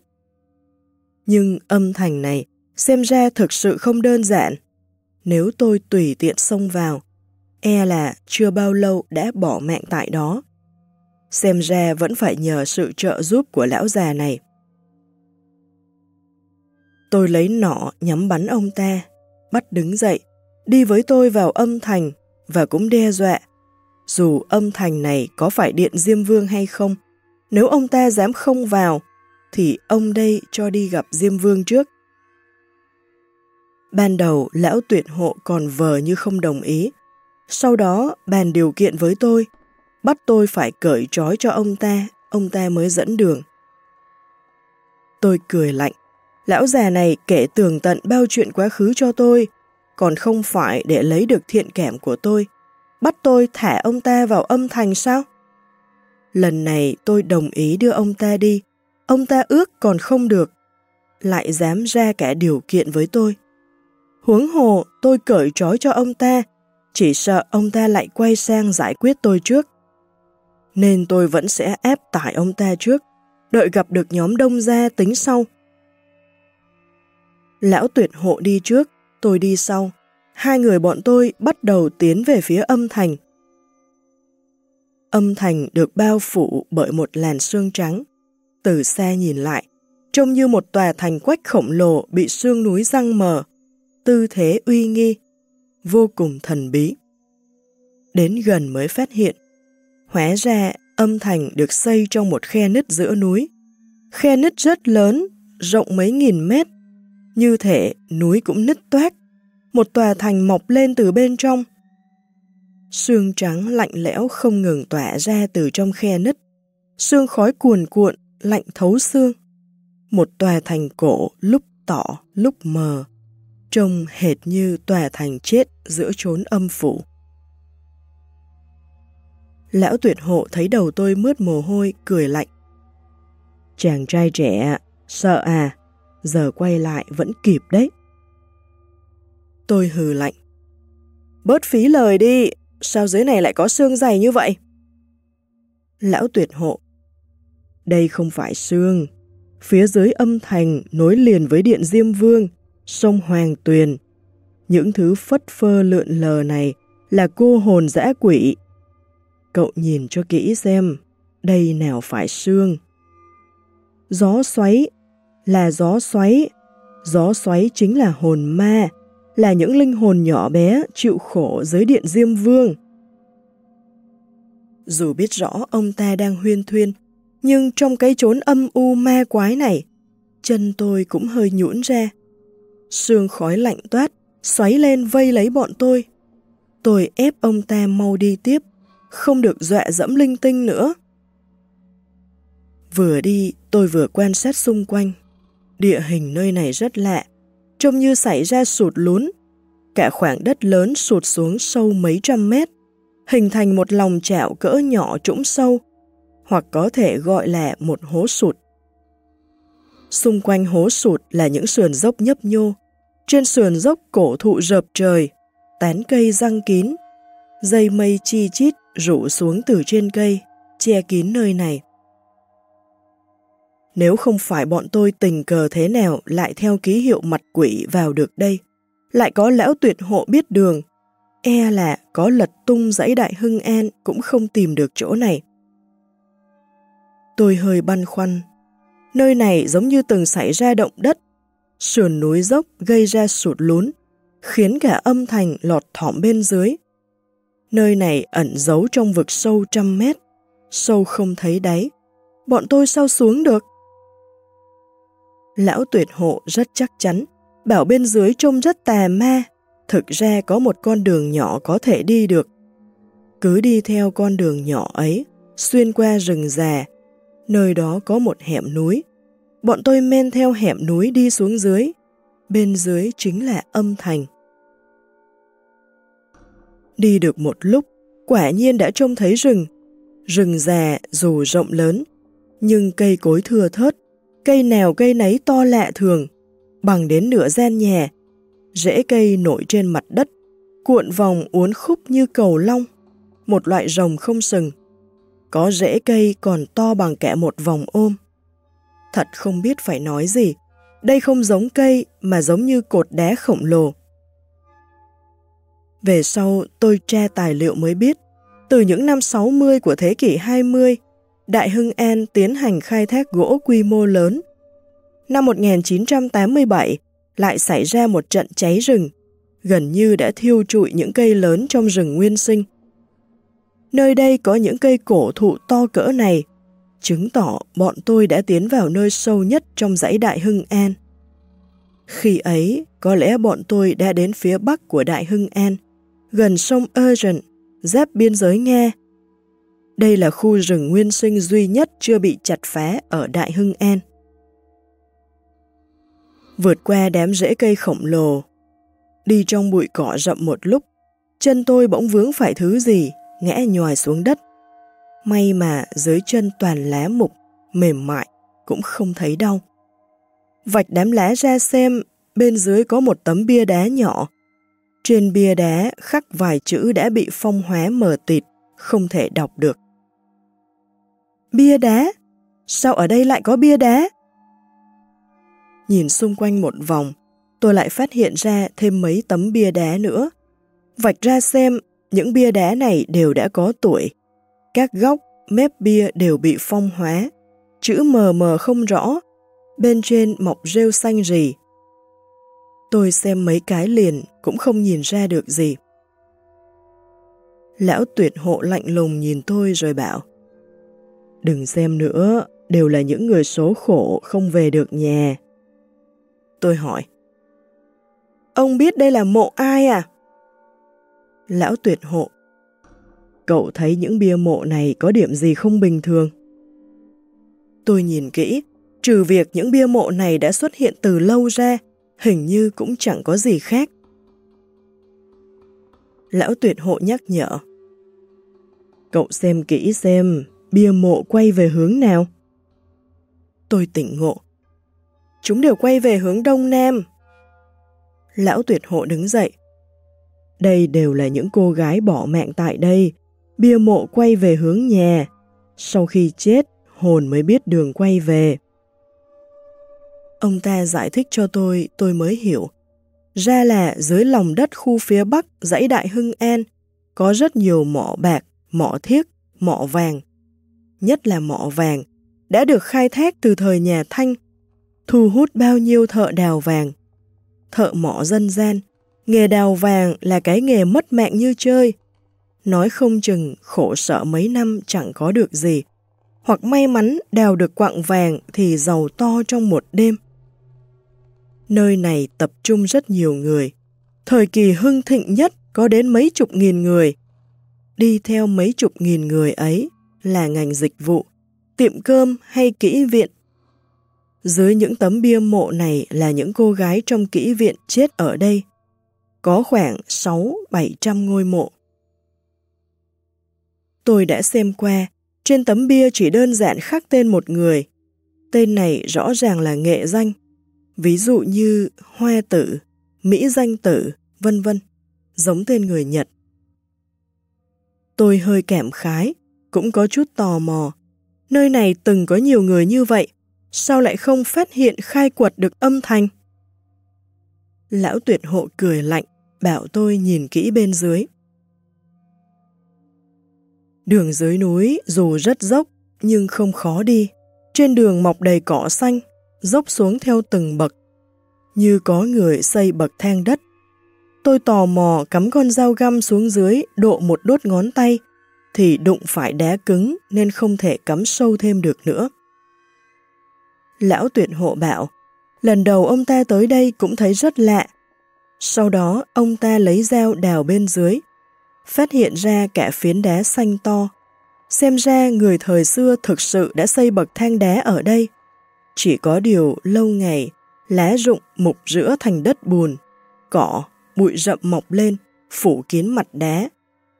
Nhưng âm thanh này xem ra thực sự không đơn giản. Nếu tôi tùy tiện xông vào, e là chưa bao lâu đã bỏ mạng tại đó. Xem ra vẫn phải nhờ sự trợ giúp của lão già này. Tôi lấy nỏ nhắm bắn ông ta, bắt đứng dậy, đi với tôi vào âm thành và cũng đe dọa. Dù âm thành này có phải điện Diêm Vương hay không, nếu ông ta dám không vào, thì ông đây cho đi gặp Diêm Vương trước. Ban đầu, lão tuyệt hộ còn vờ như không đồng ý. Sau đó, bàn điều kiện với tôi, bắt tôi phải cởi trói cho ông ta, ông ta mới dẫn đường. Tôi cười lạnh. Lão già này kể tường tận bao chuyện quá khứ cho tôi, còn không phải để lấy được thiện cảm của tôi. Bắt tôi thả ông ta vào âm thành sao? Lần này tôi đồng ý đưa ông ta đi, ông ta ước còn không được, lại dám ra cả điều kiện với tôi. Huống hồ tôi cởi trói cho ông ta, chỉ sợ ông ta lại quay sang giải quyết tôi trước. Nên tôi vẫn sẽ ép tải ông ta trước, đợi gặp được nhóm đông gia tính sau. Lão tuyệt hộ đi trước, tôi đi sau. Hai người bọn tôi bắt đầu tiến về phía âm thành. Âm thành được bao phủ bởi một làn sương trắng. Từ xa nhìn lại, trông như một tòa thành quách khổng lồ bị sương núi răng mờ, tư thế uy nghi, vô cùng thần bí. Đến gần mới phát hiện, hóa ra âm thành được xây trong một khe nứt giữa núi. Khe nứt rất lớn, rộng mấy nghìn mét, như thể núi cũng nứt toát, một tòa thành mọc lên từ bên trong. Sương trắng lạnh lẽo không ngừng tỏa ra từ trong khe nứt, sương khói cuồn cuộn, lạnh thấu xương. Một tòa thành cổ lúc tỏ, lúc mờ, trông hệt như tòa thành chết giữa chốn âm phủ. Lão tuyệt hộ thấy đầu tôi mướt mồ hôi, cười lạnh. Chàng trai trẻ, sợ à, giờ quay lại vẫn kịp đấy. Tôi hừ lạnh. Bớt phí lời đi, sao dưới này lại có xương dày như vậy? Lão tuyệt hộ. Đây không phải xương, phía dưới âm thành nối liền với điện Diêm Vương, sông Hoàng Tuyền. Những thứ phất phơ lượn lờ này là cô hồn dã quỷ. Cậu nhìn cho kỹ xem, đây nào phải xương. Gió xoáy là gió xoáy. Gió xoáy chính là hồn ma, là những linh hồn nhỏ bé chịu khổ dưới điện Diêm Vương. Dù biết rõ ông ta đang huyên thuyên, nhưng trong cái chốn âm u ma quái này, chân tôi cũng hơi nhũn ra. Sương khói lạnh toát, xoáy lên vây lấy bọn tôi. Tôi ép ông ta mau đi tiếp, không được dọa dẫm linh tinh nữa. Vừa đi, tôi vừa quan sát xung quanh. Địa hình nơi này rất lạ, trông như xảy ra sụt lún. Cả khoảng đất lớn sụt xuống sâu mấy trăm mét, hình thành một lòng chảo cỡ nhỏ trũng sâu, hoặc có thể gọi là một hố sụt. Xung quanh hố sụt là những sườn dốc nhấp nhô, trên sườn dốc cổ thụ rợp trời, tán cây răng kín, dây mây chi chít rủ xuống từ trên cây, che kín nơi này. Nếu không phải bọn tôi tình cờ thế nào lại theo ký hiệu mặt quỷ vào được đây, lại có lão tuyệt hộ biết đường, e là có lật tung dãy đại hưng an cũng không tìm được chỗ này. Tôi hơi băn khoăn. Nơi này giống như từng xảy ra động đất, sườn núi dốc gây ra sụt lún, khiến cả âm thành lọt thỏm bên dưới. Nơi này ẩn giấu trong vực sâu trăm mét, sâu không thấy đáy. Bọn tôi sao xuống được? Lão tuyệt hộ rất chắc chắn, bảo bên dưới trông rất tà ma, thực ra có một con đường nhỏ có thể đi được. Cứ đi theo con đường nhỏ ấy, xuyên qua rừng già, nơi đó có một hẻm núi. Bọn tôi men theo hẻm núi đi xuống dưới, bên dưới chính là âm thành. Đi được một lúc, quả nhiên đã trông thấy rừng. Rừng già dù rộng lớn, nhưng cây cối thừa thớt, cây nào cây nấy to lạ thường, bằng đến nửa gian nhà, rễ cây nổi trên mặt đất, cuộn vòng uốn khúc như cầu long, một loại rồng không sừng. Có rễ cây còn to bằng cả một vòng ôm. Thật không biết phải nói gì, đây không giống cây mà giống như cột đá khổng lồ. Về sau tôi tra tài liệu mới biết, từ những năm 60 của thế kỷ 20, Đại Hưng An tiến hành khai thác gỗ quy mô lớn. năm 1987 lại xảy ra một trận cháy rừng, gần như đã thiêu trụi những cây lớn trong rừng nguyên sinh. Nơi đây có những cây cổ thụ to cỡ này, chứng tỏ bọn tôi đã tiến vào nơi sâu nhất trong dãy Đại Hưng An. Khi ấy, có lẽ bọn tôi đã đến phía bắc của Đại Hưng An, gần sông Urgent, giáp biên giới Nga. Đây là khu rừng nguyên sinh duy nhất chưa bị chặt phá ở Đại Hưng An. Vượt qua đám rễ cây khổng lồ, đi trong bụi cỏ rậm một lúc, chân tôi bỗng vướng phải thứ gì, ngã nhòi xuống đất. May mà dưới chân toàn lá mục, mềm mại, cũng không thấy đau. Vạch đám lá ra xem, bên dưới có một tấm bia đá nhỏ. Trên bia đá khắc vài chữ đã bị phong hóa mờ tịt, không thể đọc được. Bia đá? Sao ở đây lại có bia đá? Nhìn xung quanh một vòng, tôi lại phát hiện ra thêm mấy tấm bia đá nữa. Vạch ra xem, những bia đá này đều đã có tuổi. Các góc, mép bia đều bị phong hóa, chữ mờ mờ không rõ, bên trên mọc rêu xanh rì. Tôi xem mấy cái liền cũng không nhìn ra được gì. Lão tuyệt hộ lạnh lùng nhìn tôi rồi bảo Đừng xem nữa, đều là những người số khổ không về được nhà. Tôi hỏi Ông biết đây là mộ ai à? Lão tuyệt hộ Cậu thấy những bia mộ này có điểm gì không bình thường? Tôi nhìn kỹ, trừ việc những bia mộ này đã xuất hiện từ lâu ra, hình như cũng chẳng có gì khác. Lão tuyệt hộ nhắc nhở. Cậu xem kỹ xem, bia mộ quay về hướng nào? Tôi tỉnh ngộ. Chúng đều quay về hướng đông nam. Lão tuyệt hộ đứng dậy. Đây đều là những cô gái bỏ mạng tại đây. Bia mộ quay về hướng nhà. Sau khi chết, hồn mới biết đường quay về. Ông ta giải thích cho tôi, tôi mới hiểu. Ra là dưới lòng đất khu phía bắc dãy Đại Hưng An có rất nhiều mỏ bạc, mỏ thiếc, mỏ vàng. Nhất là mỏ vàng, đã được khai thác từ thời nhà Thanh, thu hút bao nhiêu thợ đào vàng. Thợ mỏ dân gian, nghề đào vàng là cái nghề mất mạng như chơi. Nói không chừng khổ sở mấy năm chẳng có được gì, hoặc may mắn đào được quặng vàng thì giàu to trong một đêm. Nơi này tập trung rất nhiều người. Thời kỳ hưng thịnh nhất có đến mấy chục nghìn người. Đi theo mấy chục nghìn người ấy là ngành dịch vụ, tiệm cơm hay kỹ viện. Dưới những tấm bia mộ này là những cô gái trong kỹ viện chết ở đây. Có khoảng 6-700 ngôi mộ. Tôi đã xem qua, trên tấm bia chỉ đơn giản khắc tên một người. Tên này rõ ràng là nghệ danh ví dụ như Hoa Tử, Mỹ Danh Tử, vân vân, giống tên người Nhật. Tôi hơi cảm khái, cũng có chút tò mò. Nơi này từng có nhiều người như vậy, sao lại không phát hiện khai quật được âm thanh? Lão tuyệt hộ cười lạnh, bảo tôi nhìn kỹ bên dưới. Đường dưới núi dù rất dốc, nhưng không khó đi. Trên đường mọc đầy cỏ xanh, dốc xuống theo từng bậc, như có người xây bậc thang đất. Tôi tò mò cắm con dao găm xuống dưới độ một đốt ngón tay, thì đụng phải đá cứng nên không thể cắm sâu thêm được nữa. Lão tuyệt hộ bảo, lần đầu ông ta tới đây cũng thấy rất lạ. Sau đó ông ta lấy dao đào bên dưới, phát hiện ra cả phiến đá xanh to. Xem ra người thời xưa thực sự đã xây bậc thang đá ở đây. Chỉ có điều lâu ngày, lá rụng mục rữa thành đất bùn, cỏ, bụi rậm mọc lên, phủ kín mặt đá,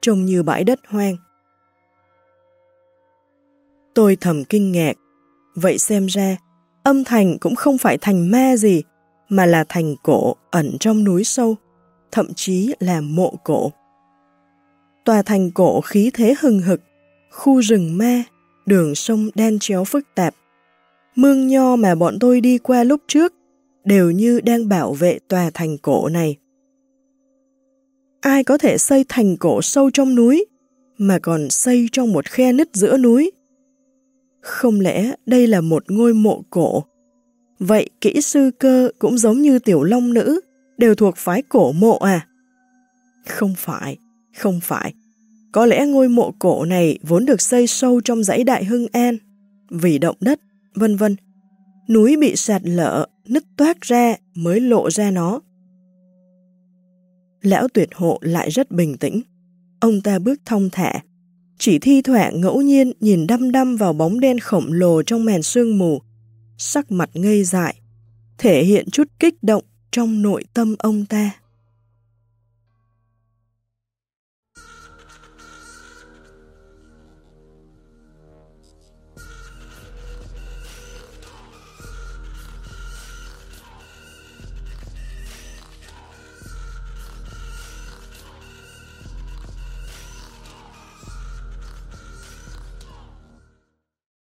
trông như bãi đất hoang. Tôi thầm kinh ngạc, vậy xem ra, âm thành cũng không phải thành ma gì, mà là thành cổ ẩn trong núi sâu, thậm chí là mộ cổ. Tòa thành cổ khí thế hừng hực, khu rừng ma, đường sông đen chéo phức tạp, Mương nho mà bọn tôi đi qua lúc trước đều như đang bảo vệ tòa thành cổ này. Ai có thể xây thành cổ sâu trong núi, mà còn xây trong một khe nứt giữa núi? Không lẽ đây là một ngôi mộ cổ? Vậy kỹ sư cơ cũng giống như tiểu long nữ, đều thuộc phái cổ mộ à? Không phải, không phải. Có lẽ ngôi mộ cổ này vốn được xây sâu trong dãy đại hưng an, vì động đất, vân vân. Núi bị sạt lở, nứt toát ra mới lộ ra nó. Lão tuyệt hộ lại rất bình tĩnh. Ông ta bước thông thả, chỉ thi thoảng ngẫu nhiên nhìn đăm đăm vào bóng đen khổng lồ trong màn sương mù, sắc mặt ngây dại, thể hiện chút kích động trong nội tâm ông ta.